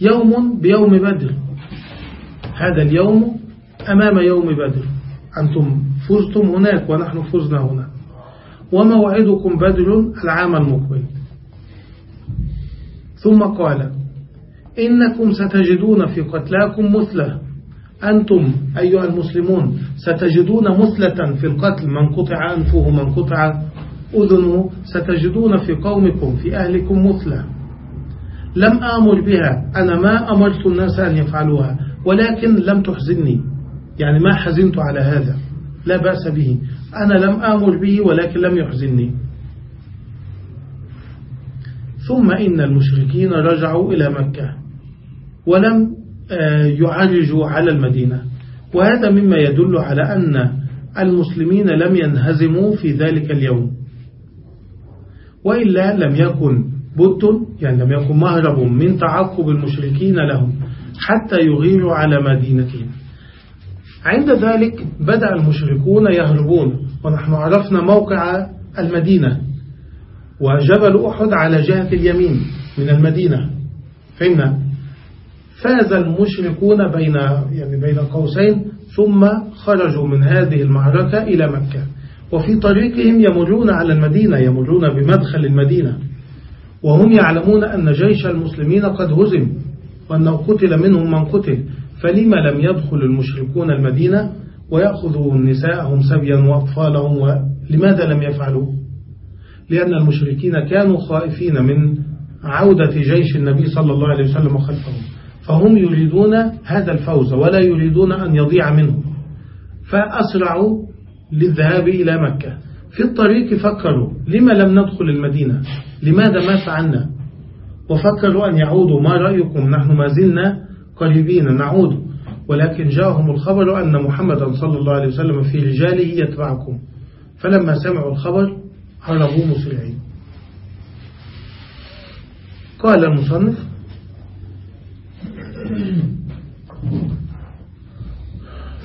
يوم بيوم بدر. هذا اليوم أمام يوم بدر. أنتم فزتم هناك ونحن فزنا هنا وموعدكم بدر العام المقبل. ثم قال إنكم ستجدون في قتلاكم مثلة. أنتم أيها المسلمون ستجدون مثلة في القتل من قطع أنفه من قطع أذنه ستجدون في قومكم في أهلكم مثلة. لم آمر بها أنا ما أمرت الناس أن يفعلوها ولكن لم تحزنني. يعني ما حزنت على هذا لا بأس به. أنا لم آمر به ولكن لم يحزنني. ثم إن المشركين رجعوا إلى مكة ولم آه، يعرجوا على المدينة. وهذا مما يدل على أن المسلمين لم ينهزموا في ذلك اليوم. وإلا لم يكن بد يعني لم يكن مهرب من تعقب المشركين لهم حتى يغيروا على مدينتهم. عند ذلك بدأ المشركون يهربون ونحن عرفنا موقع المدينة. وجبل أحد على جهة اليمين من المدينة. فهمنا؟ فاز المشركون بين يعني بين قوسين ثم خرجوا من هذه المعركة إلى مكة. وفي طريقهم يمرون على المدينة يمرون بمدخل المدينة. وهم يعلمون أن جيش المسلمين قد هزم وأنه قتل منهم من قتل. فلما لم يدخل المشركون المدينة ويأخذوا نساءهم سبيا وأطفالهم؟ ولماذا لم يفعلوا؟ لأن المشركين كانوا خائفين من عودة جيش النبي صلى الله عليه وسلم خلفهم. فهم يريدون هذا الفوز ولا يريدون أن يضيع منهم فأسرعوا للذهاب إلى مكة. في الطريق فكروا لما لم ندخل المدينة؟ لماذا ما فعلنا؟ وفكروا أن يعودوا. ما رأيكم؟ نحن ما زلنا قريبين نعود. ولكن جاءهم الخبر أن محمدا صلى الله عليه وسلم في رجاله يتبعكم. فلما سمعوا الخبر هربوا مسرعين قال المصنف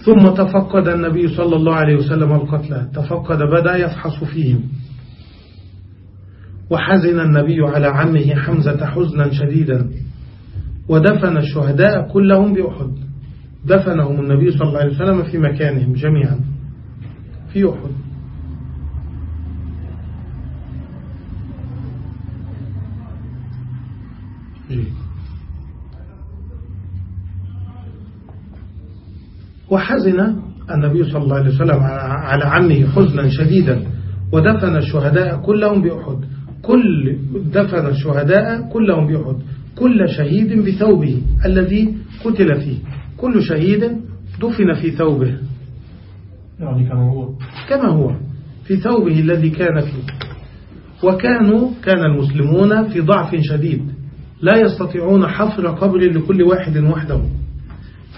ثم تفقد النبي صلى الله عليه وسلم القتلى. تفقد بدأ يفحص فيهم. وحزن النبي على عمه حمزة حزنا شديدا. ودفن الشهداء كلهم بأحد. دفنهم النبي صلى الله عليه وسلم في مكانهم جميعا. في أحد. وحزن النبي صلى الله عليه وسلم على عمه حزنا شديدا ودفن الشهداء كلهم بأحد. كل دفن الشهداء كلهم بأحد. كل شهيد بثوبه الذي قتل فيه. كل شهيد دفن في ثوبه. يعني كما هو. كما هو. في ثوبه الذي كان فيه. وكانوا كان المسلمون في ضعف شديد. لا يستطيعون حفر قبر لكل واحد وحده.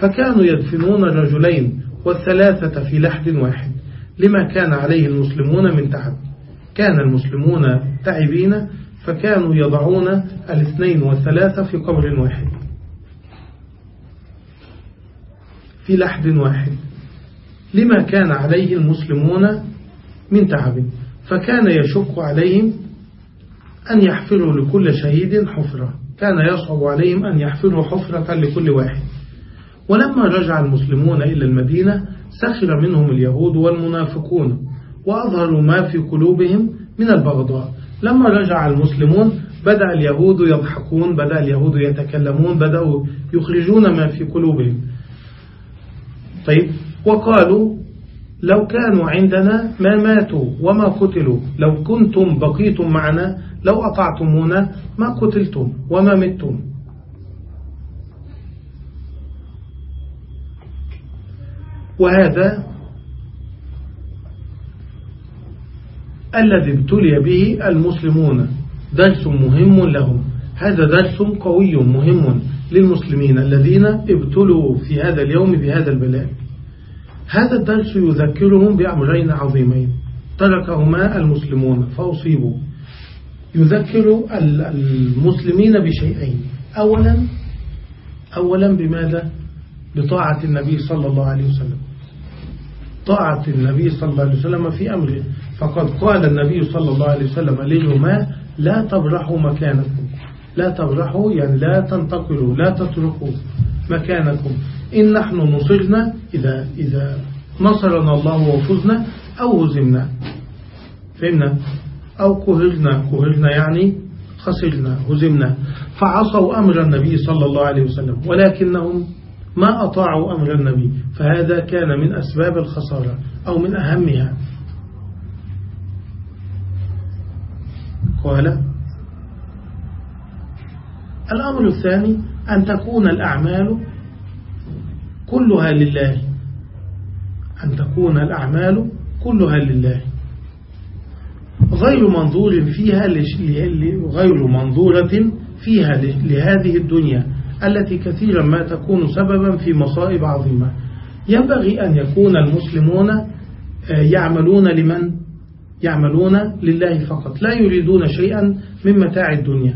فكانوا يدفنون الرجلين والثلاثة في لحد واحد لما كان عليه المسلمون من تعب. كان المسلمون تعبين فكانوا يضعون الاثنين والثلاثة في قبر واحد. في لحد واحد. لما كان عليه المسلمون من تعب فكان يشق عليهم أن يحفروا لكل شهيد حفرة. كان يصعب عليهم أن يحفروا حفرة لكل واحد. ولما رجع المسلمون إلى المدينة سخر منهم اليهود والمنافقون وأظهروا ما في قلوبهم من البغضاء. لما رجع المسلمون بدأ اليهود يضحكون بدأ اليهود يتكلمون بدأوا يخرجون ما في قلوبهم. طيب وقالوا لو كانوا عندنا ما ماتوا وما قتلوا لو كنتم بقيتم معنا لو أطعتمونا ما قتلتم وما متم. وهذا الذي ابتلي به المسلمون درس مهم لهم. هذا درس قوي مهم للمسلمين الذين ابتلوا في هذا اليوم بهذا البلاء. هذا الدرس يذكرهم بأمرين عظيمين. تركهما المسلمون فأصيبوا يذكر المسلمين بشيئين. أولا أولا بماذا؟ بطاعة النبي صلى الله عليه وسلم. طاعة النبي صلى الله عليه وسلم في أمره. فقد قال النبي صلى الله عليه وسلم لهما لا تبرحوا مكانكم. لا تبرحوا يعني لا تنتقلوا لا تتركوا مكانكم. إن نحن نصرنا إذا, إذا نصرنا الله وفزنا أو هزمنا. فهمنا؟ أو قهرنا قهرنا يعني خسرنا هزمنا. فعصوا أمر النبي صلى الله عليه وسلم. ولكنهم ما أطاعوا أمر النبي فهذا كان من أسباب الخسارة أو من أهمها. قال الأمر الثاني أن تكون الأعمال كلها لله. أن تكون الأعمال كلها لله. غير منظور فيها غير منظورة فيها لهذه الدنيا. التي كثيرا ما تكون سببا في مصائب عظيمة. ينبغي أن يكون المسلمون آه، يعملون لمن؟ يعملون لله فقط. لا يريدون شيئا من متاع الدنيا.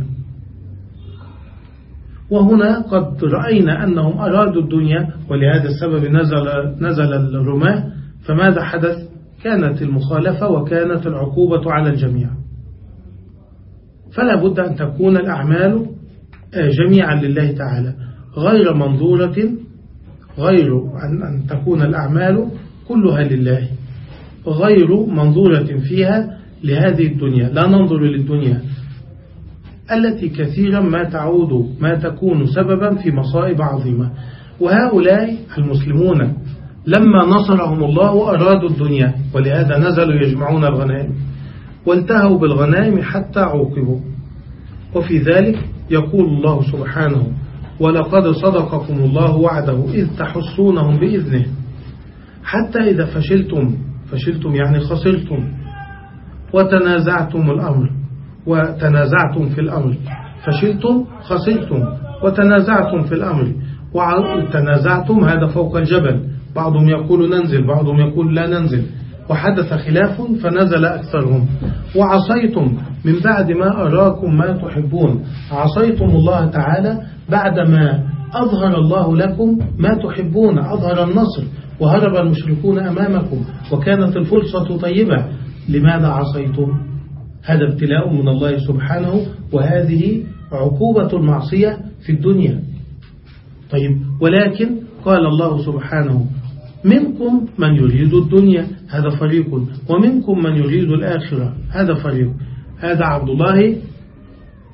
وهنا قد رأينا أنهم أرادوا الدنيا ولهذا السبب نزل, نزل الرماة فماذا حدث؟ كانت المخالفة وكانت العقوبة على الجميع. فلا بد أن تكون الأعمال جميعا لله تعالى. غير منظورة غير أن تكون الأعمال كلها لله. غير منظورة فيها لهذه الدنيا. لا ننظر للدنيا التي كثيرا ما تعود ما تكون سببا في مصائب عظيمة. وهؤلاء المسلمون لما نصرهم الله أرادوا الدنيا ولهذا نزلوا يجمعون الغنائم. وانتهوا بالغنائم حتى عوقبوا. وفي ذلك يقول الله سبحانه ولقد صدقكم الله وعده إذ تحصونهم بإذنه. حتى إذا فشلتم فشلتم يعني خسرتم وتنازعتم الأمر وتنازعتم في الأمر فشلتم خسرتم وتنازعتم في الأمر وتنازعتم هذا فوق الجبل بعضهم يقول ننزل بعضهم يقول لا ننزل. وحدث خلاف فنزل أكثرهم. وعصيتم من بعد ما أراكم ما تحبون. عصيتم الله تعالى بعدما أظهر الله لكم ما تحبون. أظهر النصر وهرب المشركون أمامكم. وكانت الفرصة طيبة. لماذا عصيتم؟ هذا ابتلاء من الله سبحانه وهذه عقوبة المعصية في الدنيا. طيب ولكن قال الله سبحانه منكم من يريد الدنيا. هذا فريق. ومنكم من يريد الآخرة. هذا فريق. هذا عبد الله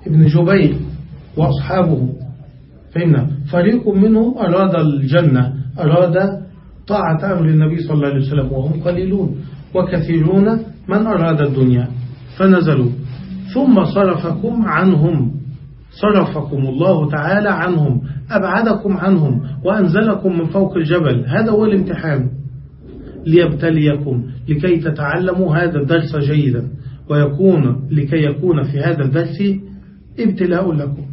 ابن جبير وأصحابه. فهمنا؟ فريق منهم أراد الجنة أراد طاعة أمر النبي صلى الله عليه وسلم وهم قليلون وكثيرون من أراد الدنيا. فنزلوا. ثم صرفكم عنهم. صرفكم الله تعالى عنهم أبعدكم عنهم وأنزلكم من فوق الجبل. هذا هو الامتحان. ليبتليكم لكي تتعلموا هذا الدرس جيدا ويكون لكي يكون في هذا الدرس ابتلاء لكم.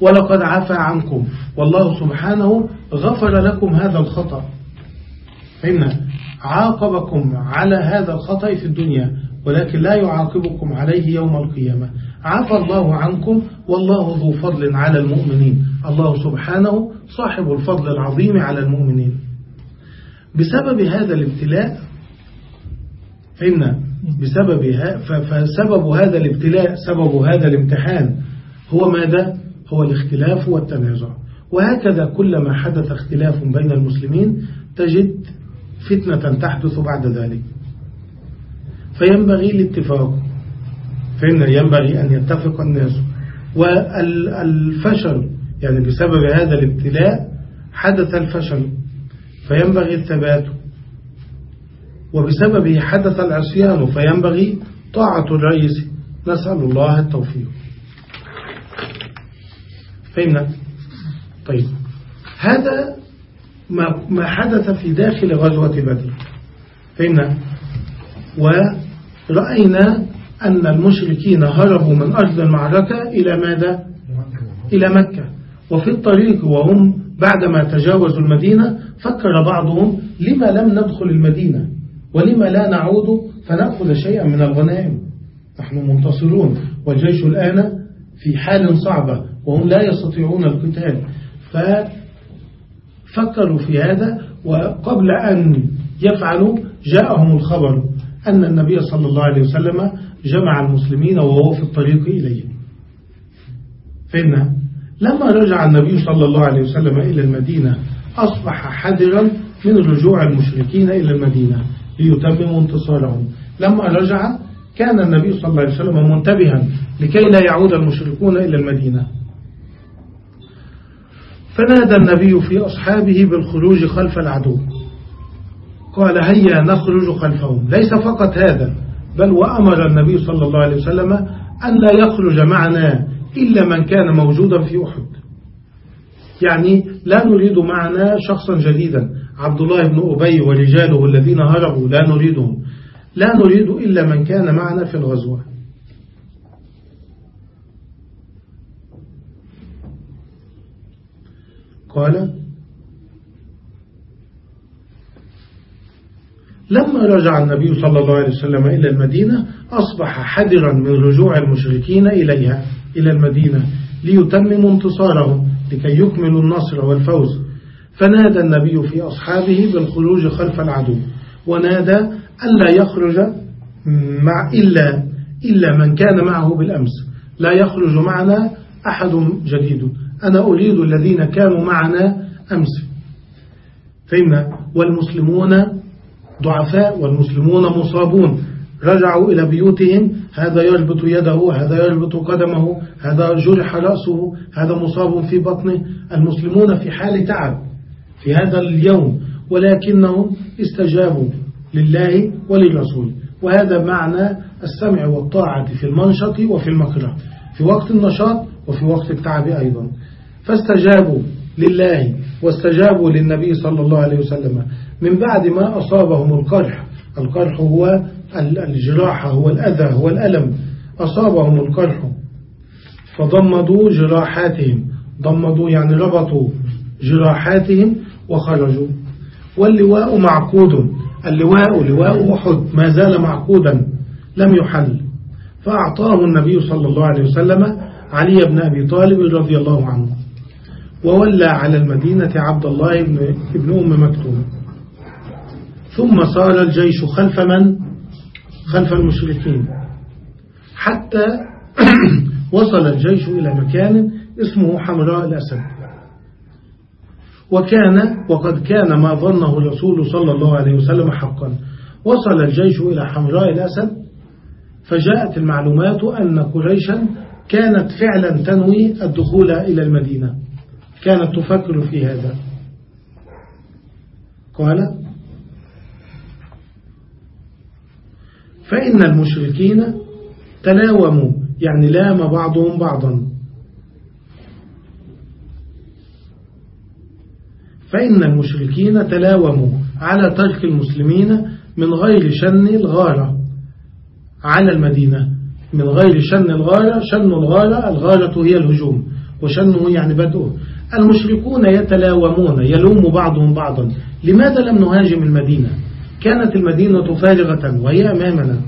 ولقد عفى عنكم. والله سبحانه غفر لكم هذا الخطأ. فهمنا عاقبكم على هذا الخطأ في الدنيا ولكن لا يعاقبكم عليه يوم القيامة. عفى الله عنكم والله ذو فضل على المؤمنين. الله سبحانه صاحب الفضل العظيم على المؤمنين. بسبب هذا الابتلاء فهمنا بسبب فسبب هذا الابتلاء سبب هذا الامتحان هو ماذا؟ هو الاختلاف والتنازع. وهكذا كلما حدث اختلاف بين المسلمين تجد فتنة تحدث بعد ذلك. فينبغي الاتفاق. فإن ينبغي أن يتفق الناس. والفشل يعني بسبب هذا الابتلاء حدث الفشل فينبغي الثبات. وبسببه حدث العصيان فينبغي طاعة الرئيس. نسأل الله التوفيق. فهمنا؟ طيب. هذا ما حدث في داخل غزوة بدر. فهمنا؟ ورأينا أن المشركين هربوا من أرض المعركة إلى ماذا؟ إلى مكة. وفي الطريق وهم بعدما تجاوزوا المدينة فكر بعضهم لما لم ندخل المدينة ولما لا نعود فنأخذ شيئا من الغنائم. نحن منتصرون والجيش الآن في حال صعبة وهم لا يستطيعون القتال. ففكروا في هذا وقبل أن يفعلوا جاءهم الخبر أن النبي صلى الله عليه وسلم جمع المسلمين وهو في الطريق إليه. فإن لما رجع النبي صلى الله عليه وسلم إلى المدينة أصبح حذرا من رجوع المشركين إلى المدينة ليتمموا انتصارهم. لما رجع كان النبي صلى الله عليه وسلم منتبها لكي لا يعود المشركون إلى المدينة. فنادى النبي في أصحابه بالخروج خلف العدو. قال هيا نخرج خلفهم. ليس فقط هذا بل وأمر النبي صلى الله عليه وسلم أن لا يخرج معنا إلا من كان موجودا في أحد. يعني لا نريد معنا شخصا جديدا. عبد الله بن أبي ورجاله الذين هربوا لا نريدهم. لا نريد إلا من كان معنا في الغزوة. قال لما رجع النبي صلى الله عليه وسلم إلى المدينة أصبح حذرا من رجوع المشركين إليها إلى المدينة ليتمموا انتصارهم لكي يكملوا النصر والفوز. فنادى النبي في أصحابه بالخروج خلف العدو ونادى ألا يخرج مع إلا, إلا من كان معه بالأمس. لا يخرج معنا أحد جديد. أنا أريد الذين كانوا معنا أمس. فإن والمسلمون ضعفاء والمسلمون مصابون. رجعوا إلى بيوتهم. هذا يربط يده هذا يربط قدمه هذا جرح رأسه هذا مصاب في بطنه. المسلمون في حال تعب في هذا اليوم ولكنهم استجابوا لله وللرسول. وهذا معنى السمع والطاعة في المنشط وفي المكره في وقت النشاط وفي وقت التعب أيضا. فاستجابوا لله واستجابوا للنبي صلى الله عليه وسلم. من بعد ما أصابهم القرح. القرح هو الجراحة هو الأذى هو الألم. أصابهم القرح فضمدوا جراحاتهم. ضمدوا يعني ربطوا جراحاتهم وخرجوا. واللواء معقود. اللواء لواء أحد ما زال معقودا لم يحل. فأعطاه النبي صلى الله عليه وسلم علي بن أبي طالب رضي الله عنه. وولى على المدينة عبد الله بن, أم مكتوم. ثم صار الجيش خلف من؟ خلف المشركين. حتى وصل الجيش إلى مكان اسمه حمراء الأسد. وكان وقد كان ما ظنه الرسول صلى الله عليه وسلم حقا. وصل الجيش إلى حمراء الأسد فجاءت المعلومات أن قريشا كانت فعلا تنوي الدخول إلى المدينة. كانت تفكر في هذا. قال فإن المشركين تلاوموا يعني لام بعضهم بعضا. فإن المشركين تلاوموا على ترك المسلمين من غير شن الغارة. على المدينة من غير شن الغارة شن الغارة الغارة هي الهجوم وشنه يعني بدؤه المشركون يتلاومون يلوم بعضهم بعضا. لماذا لم نهاجم المدينة؟ كانت المدينة فارغة وهي أمامنا.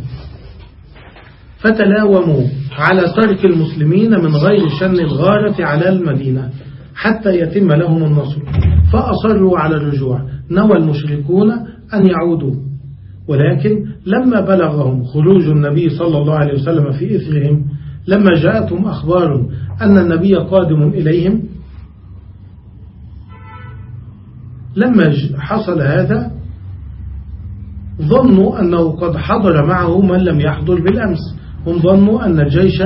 فتلاوموا على ترك المسلمين من غير شن الغارة على المدينة حتى يتم لهم النصر. فأصروا على الرجوع. نوى المشركون أن يعودوا. ولكن لما بلغهم خروج النبي صلى الله عليه وسلم في إثرهم لما جاءتهم أخبار أن النبي قادم إليهم لما حصل هذا ظنوا أنه قد حضر معه من لم يحضر بالأمس. هم ظنوا أن الجيش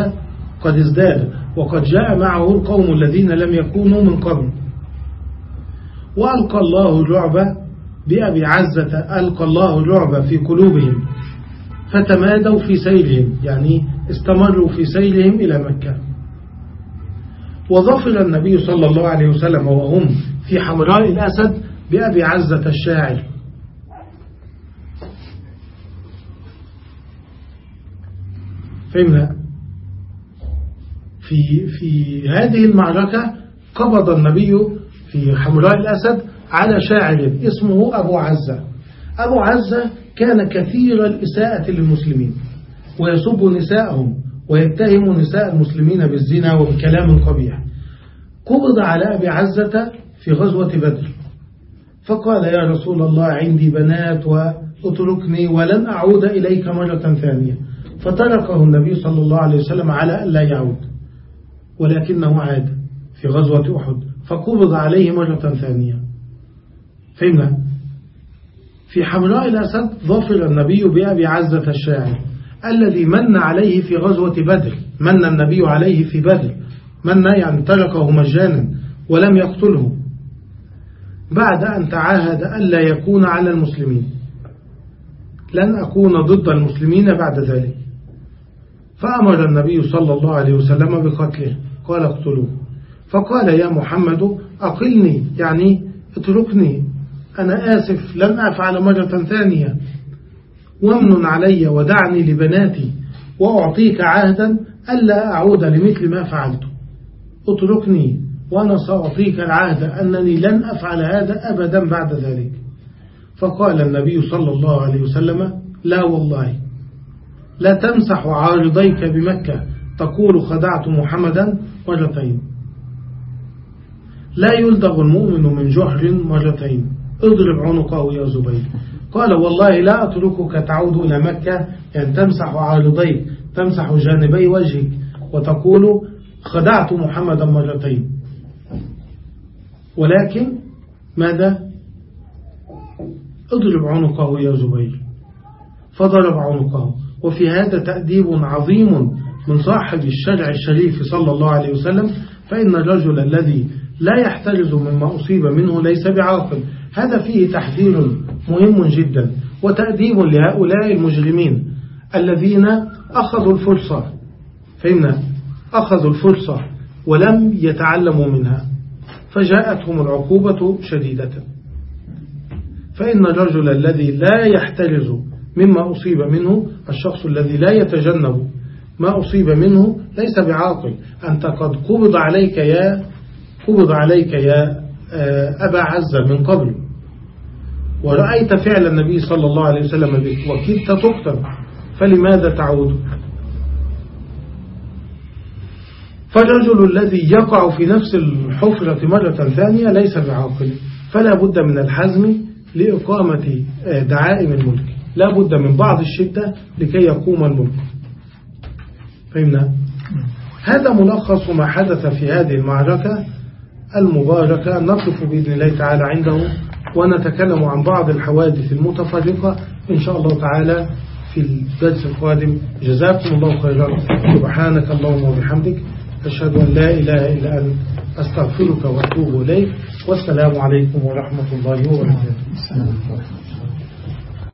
قد ازداد وقد جاء معه القوم الذين لم يكونوا من قبل. وألقى الله الرعب بأبي عزة ألقى الله الرعب في قلوبهم فتمادوا في سيرهم يعني استمروا في سيرهم إلى مكة. وظفر النبي صلى الله عليه وسلم وهم في حمراء الأسد بأبي عزة الشاعر. فهمنا في في هذه المعركة قبض النبي في حمراء الأسد على شاعر اسمه أبو عزة. أبو عزة كان كثير الإساءة للمسلمين ويسب نساءهم ويتهم نساء المسلمين بالزنا وبكلام قبيح. قبض على أبي عزة في غزوة بدر. فقال يا رسول الله عندي بنات واتركني ولن أعود إليك مرة ثانية. فتركه النبي صلى الله عليه وسلم على أن لا يعود ولكنه عاد في غزوة أحد فقبض عليه مرة ثانية. فهمنا؟ في حمراء الأسد ظفر النبي بأبي عزة الشاعر الذي من عليه في غزوة بدر من النبي عليه في بدر من يعني تركه مجانا ولم يقتله. بعد أن تعاهد ألا يكون على المسلمين. لن أكون ضد المسلمين بعد ذلك. فأمر النبي صلى الله عليه وسلم بقتله. قال اقتلوه. فقال يا محمد أقلني يعني اتركني. أنا آسف لن أفعل مرة ثانية. وامن علي ودعني لبناتي وأعطيك عهدا ألا أعود لمثل ما فعلت. اتركني وأنا سأعطيك العهد أنني لن أفعل هذا أبدا بعد ذلك. فقال النبي صلى الله عليه وسلم لا والله. لا تمسح عارضيك بمكة. تقول خدعت محمدا مرتين. لا يلدغ المؤمن من جحر مرتين. اضرب عنقه يا زبير. قال والله لا أتركك تعود إلى مكة. يعني تمسح عارضيك تمسح جانبي وجهك. وتقول خدعت محمدا مرتين. ولكن ماذا؟ اضرب عنقه يا زبير. فضرب عنقه. وفي هذا تأديب عظيم من صاحب الشرع الشريف صلى الله عليه وسلم فإن الرجل الذي لا يحترز مما أصيب منه ليس بعاقل. هذا فيه تحذير مهم جدا وتأديب لهؤلاء المجرمين الذين أخذوا الفرصة. فإن أخذوا الفرصة ولم يتعلموا منها فجاءتهم العقوبة شديدة. فإن الرجل الذي لا يحترز مما أصيب منه الشخص الذي لا يتجنب. ما أصيب منه ليس بعاقل. أنت قد قبض عليك يا قبض عليك يا آه، أبا عزة من قبل. ورأيت فعل النبي صلى الله عليه وسلم بك وكدت تقتل. فلماذا تعود؟ فالرجل الذي يقع في نفس الحفرة مرة ثانية ليس بعاقل. فلا بد من الحزم لإقامة آه، دعائم الملك. لا بد من بعض الشدة لكي يقوم الملك. فهمنا؟ هذا ملخص ما حدث في هذه المعركة المباركة نقف بإذن الله تعالى عنده ونتكلم عن بعض الحوادث المتفرقة إن شاء الله تعالى في الدرس القادم جزاكم الله خيرا. سبحانك اللهم وبحمدك. أشهد أن لا إله إلا أنت. أستغفرك وأتوب إليك. والسلام عليكم ورحمة الله وبركاته.